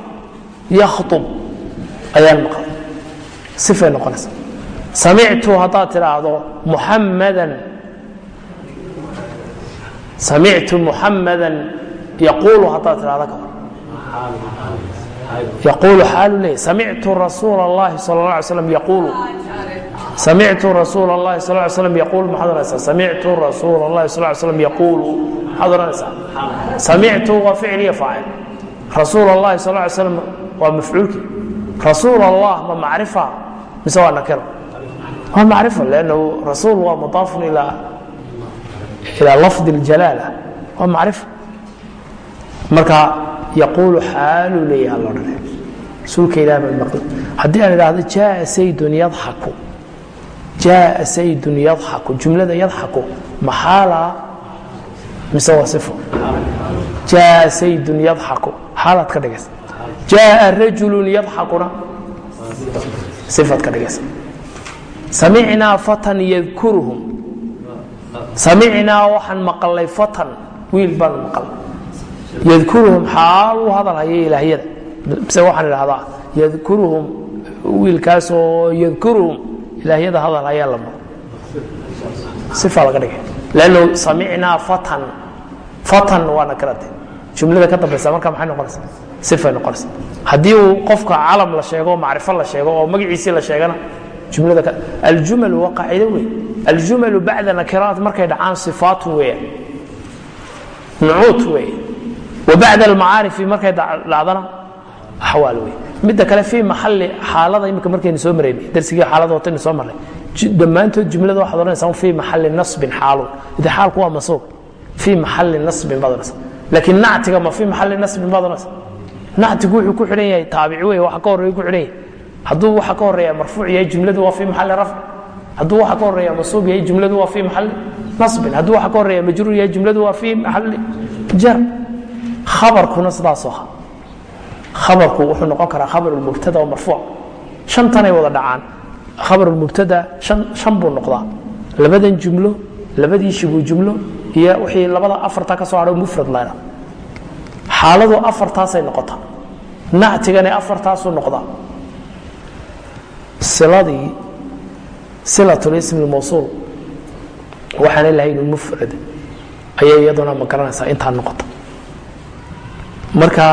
[SPEAKER 1] yakhطub ayaan maqlay sifay noqonaysa samictu haddaad tidhaahdo muxamadan samictu muxamadan yaquulu haddaad tidhahdo ka hor yaquulu xaalu leeyahy samictu rasuula اllahi sal اla alay slam yaquulu samictu rasuul اllahi sal ly slam yaquul maxaad oranaysaa samictu rasuul اllahi sal ly slam yaquulu maxaad oranaysaa samictu waa ficil iyo faacil rasuul اllahi sal ly slam waa mafcuulkii. Rasuul allah ma macrifa mise waa nakira waa macrifa lannahu rasuul waa mudaafun ilaa lafdi اljalaala waa macrifa. Marka yaquulu xaaluu leeyaha lo dhan rasuulka ilah baa maqli. Haddii aan idhaahdo jaaa saydun yadxaku jaaa saydun yadxaku jumlada yadxaku maxaala mise waa sifo jaaa saydun yadxaku xaalaad ka dhigaysa jaaa rajulun yadxakuna sifaad ka dhigaysa samicnaa fatan yadkuruhum samicnaa waxaan maqalay fatan wiil baan maqal yadkuruhum xaal u hadal haya ilaahyada mise waxaan idhahdaa yadkuruhum wiilkaasoo yadkuruhum ilaahyada hadal hayaa la maro sifa laga dhigay lanno samicnaa fatan fatan waa nakirate jumlada ka dambaysa marka maxay noqonaysa? Sifay noqonaysa. Haddii uu qofka calam la sheego oo macrifo la sheego oo magaciisii la sheegana jumlada aljumalu waa qaacido wey aljumalu bacda nakiraat markay dhacaan sifaatun weeyaan nucuut weeye wabacd almacaarifi markay dhacdana axwaal wey midda kale fii maxali xaalada imika markaynu soo maraynay darsigii xaalada wataynu soo marnay dhammaantood jumlada waxaad odhanaysaa fii maxali nasbin xaalun. Ide xaalku waa masuub fii maxali nasbin baad odhanaysa laakiin nactiga ma fii maxali nasbin odhanaysa nactigu wuxuu ku xidhan yahay taabici wey waxa ka horreeya ku xidhan yahay. Hadduu waxa ka horreeya marfuuc yahay jumladu waa fii maxali rafc. Hadduu waxa ka horreeya masuub yahay jumladu waa fii maxali nasbin hadduu waxa ka horreeya majruur yahay jumladu waa fii maxali jar. Khabarkuna sidaasoo ha khabarku wuxuu noqon karaa khabar mubtada oo marfuuc. Shantanay wada dhacaan. Khabar mubtada shan buu noqdaa. Labadan jumlo labadii shibu jumlo iyo wixii labada afarta ka soo hadho mufrad layna xaaladu afartaasay noqotaa nactigana afartaasuu noqdaa siladii silatulismi mawsuul waxaana lahayn mufrad ayay iyaduna ma garanaysaa intaa noqota marka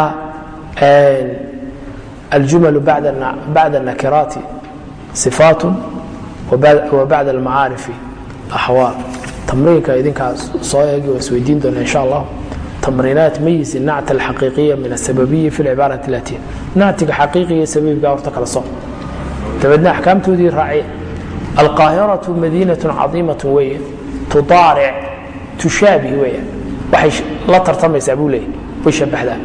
[SPEAKER 1] الجمل بعد النكرات صفاaت وبعد المعاaرف أحواaل tamriinka idinkaas soo eegi waa isweydiin doona insha allah. Tamriinaat mayis nacta alxaqiiqiya min asababiyi fi lcibaarati laatia nactiga xaqiiqiga sababiga horta kala soo. Dabeedna axkaamtoodii raaciya alqaahiratu madiinatu cadiimat weeye. Tudaaric tushaabih weeyaan waxay la tartamaysaa buu leeyahy way shabaxdaa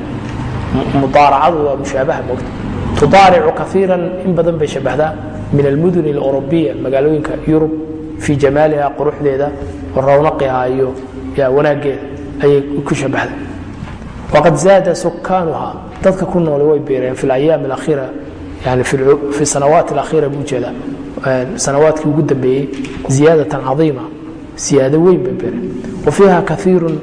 [SPEAKER 1] mudaaracadu waa mushaabaha moogta. Tudaaricu kaiiran in badan bay shabahdaa min almuduni اlurubiya magaalooyinka yurub fii jamaaliha quruxdeeda wa rawnaqiha iyo wanaageeda ayay ku shabaxday. Waqad zaada sukaanuha dadka ku noole way biireen fi ayaam akhira yani fi sanawaat alakhiira buu jeedaa. Sanawaadkii ugu dambeeyey ziyaadatan caiima siyaado weyn bay biireen. Wa fiiha kaiirun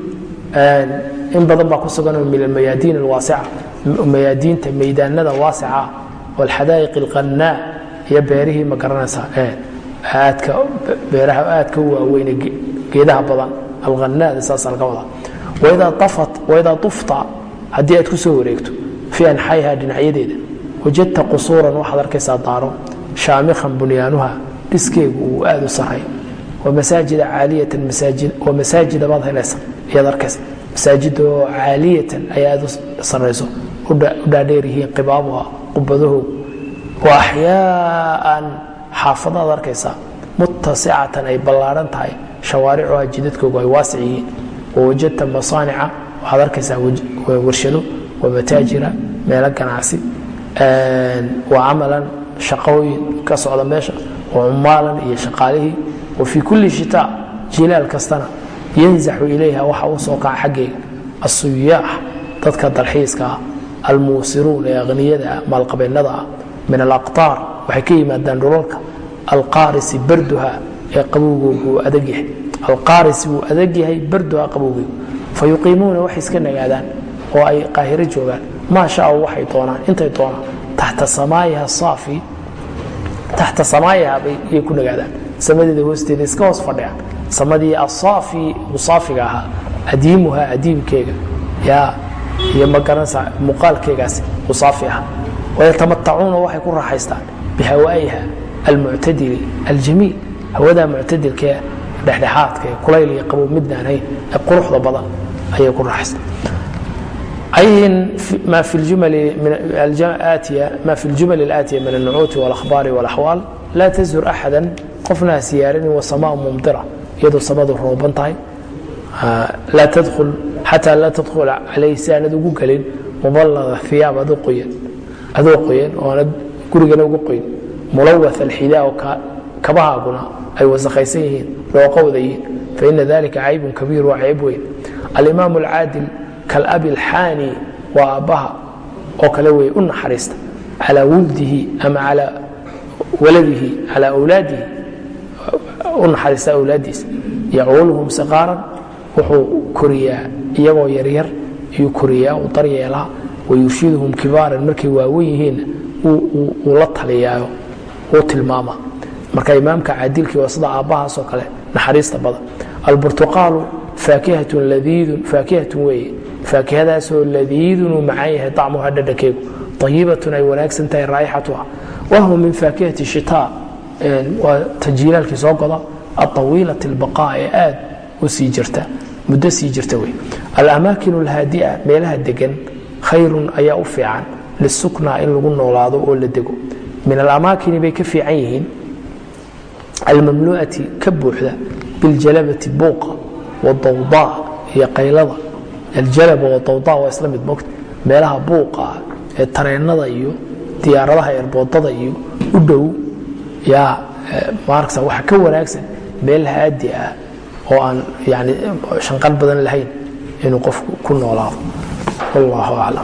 [SPEAKER 1] in badan baa ku suganoo min almayaadiin alwaasica mayaadiinta maydaanada waasica walxadaa'iq alqannaa iyo beerihii ma garanaysaa aadka beeraha aadka u waaweyne geedaha badan alqannaada saasa laga wadaa waidaa tufta haddii aad ku soo wareegto fii anxayha dhinacyadeeda wajadta qusuuran waxaad arkaysaa daaro shaamikhan bunyaanuha dhiskeegu uu aad u saray wamasaajida caaliyatan wa masaajida baad helaysa ayaad arkaysa. Masaajida oo caaliyatan ay aad u sarayso u dhaadheer yihiin qibaabuha qubadahoog wa axyaaan xaafadaad arkaysaa muttasicatan ay ballaadhan tahay shawaaricuha jidadkoogu ay waasic yihiin. Wawajadta masaanica waxaad arkaysaa warshado wamataajira meelo ganacsi wa camalan shaqooyin ka socda meesha wa cumaalan iyo shaqaalihii. Wa fii kulli shitaa jilaal kastana yanzaxu ilayha waxa u soo kaca xaggeega asuyaax dadka dalxiiska ah almuusiruun ee akhniyada ah maalqabeennada ah min alaqtaar waxay ka yimaadaan dhulalka. Alqaarisi barduha ee qabowgoogu uu adag yahay. Alqaarisi wuu adag yahay barduha qabowgeegu fa waxay iska nagaadaan oo ay qaahiro joogaan. Maa shaau waxay doonaan intay doonaan taxta samaayiha saafi taxta samaayiha bayay ku nagaadaan. Samadeeda hoosteeda iska hoos fadhiyaan. Samadii asaafi musaafiga ahaa. Adiimuha adiimkeega yaa iyo magaranaysa muuqaalkeegaas u saafi ah wayatamatacuuna waxay ku raaxaystaan bihawaa'iha almuctadili aljamiil hawadaa muctadilkee dhexdhexaadka ee kulayl iyo qabow midnaan hayn ee quruxda badan ayay ku raaxaystaan ما في الجمل الآتية ما في الجمل الآتية من النعوت والأخبار والأحوال لا تزر أحدا qofna siyaarin وسماء ممطرة iyadoo samadu rooban tahay laa tdl xataa laa tadkhul calayh si aanad ugu gelin muballada hiyaab adoo qoyan adoo qoyan oo aanad gurigana uga qoyn. Mulawath alxidaa kabahaaguna ay wasakhaysan yihiin looqowda yihiin. Faina dalika caybun kabiir waa cayb weyn. Alimaam alcaadil kalabi alxaani waa aabbaha oo kale wey u naxariista. Calaa wuldihi ama calaa waladihi calaa awlaadihi u naxariista awlaaddiisa. Yacuuluhum siqaaran wuxuu koriyaa iyagoo yaryar iyuu koriyaa uu daryeelaa wayurshiduhum kibaaran markay waawen yihiin uu la taliyaayo uu tilmaama marka imaamka caadilkii waa sida aabbahaasoo kale naxariista badan alburtuqaalu faakihatun ladiidun faakihatun weeye faakihadaasoo ladiidun uu macaan yahay dacmuha dhadhankeegu ayibatun ay wanaagsan tahay raa'ixatuha wahwa min faakihati shitaa waa tajiilaalkii soo goda aawiilati albaqaa ee aad u jirta muddo sii jirta wey alamaakin alhaadi'a meelaha degan khayrun ayaa u fiican lisukna in lagu noolaado oo la dego. Min alamaakini bay ka fiican yihiin. Almamlu'ati ka buuxda biljalabati buuqa wadawdaa iyo qaylada. Aljalaba wadawdaa waa isla mid mogta meelaha buuqa ah ee tareennada iyo diyaaradaha eerboodada iyo u dhow yaa maaragta waxa ka wanaagsan meel haadi ah oo aan yani shanqal badan lahayn inuu qofku ku noolaado. Wallahu aclam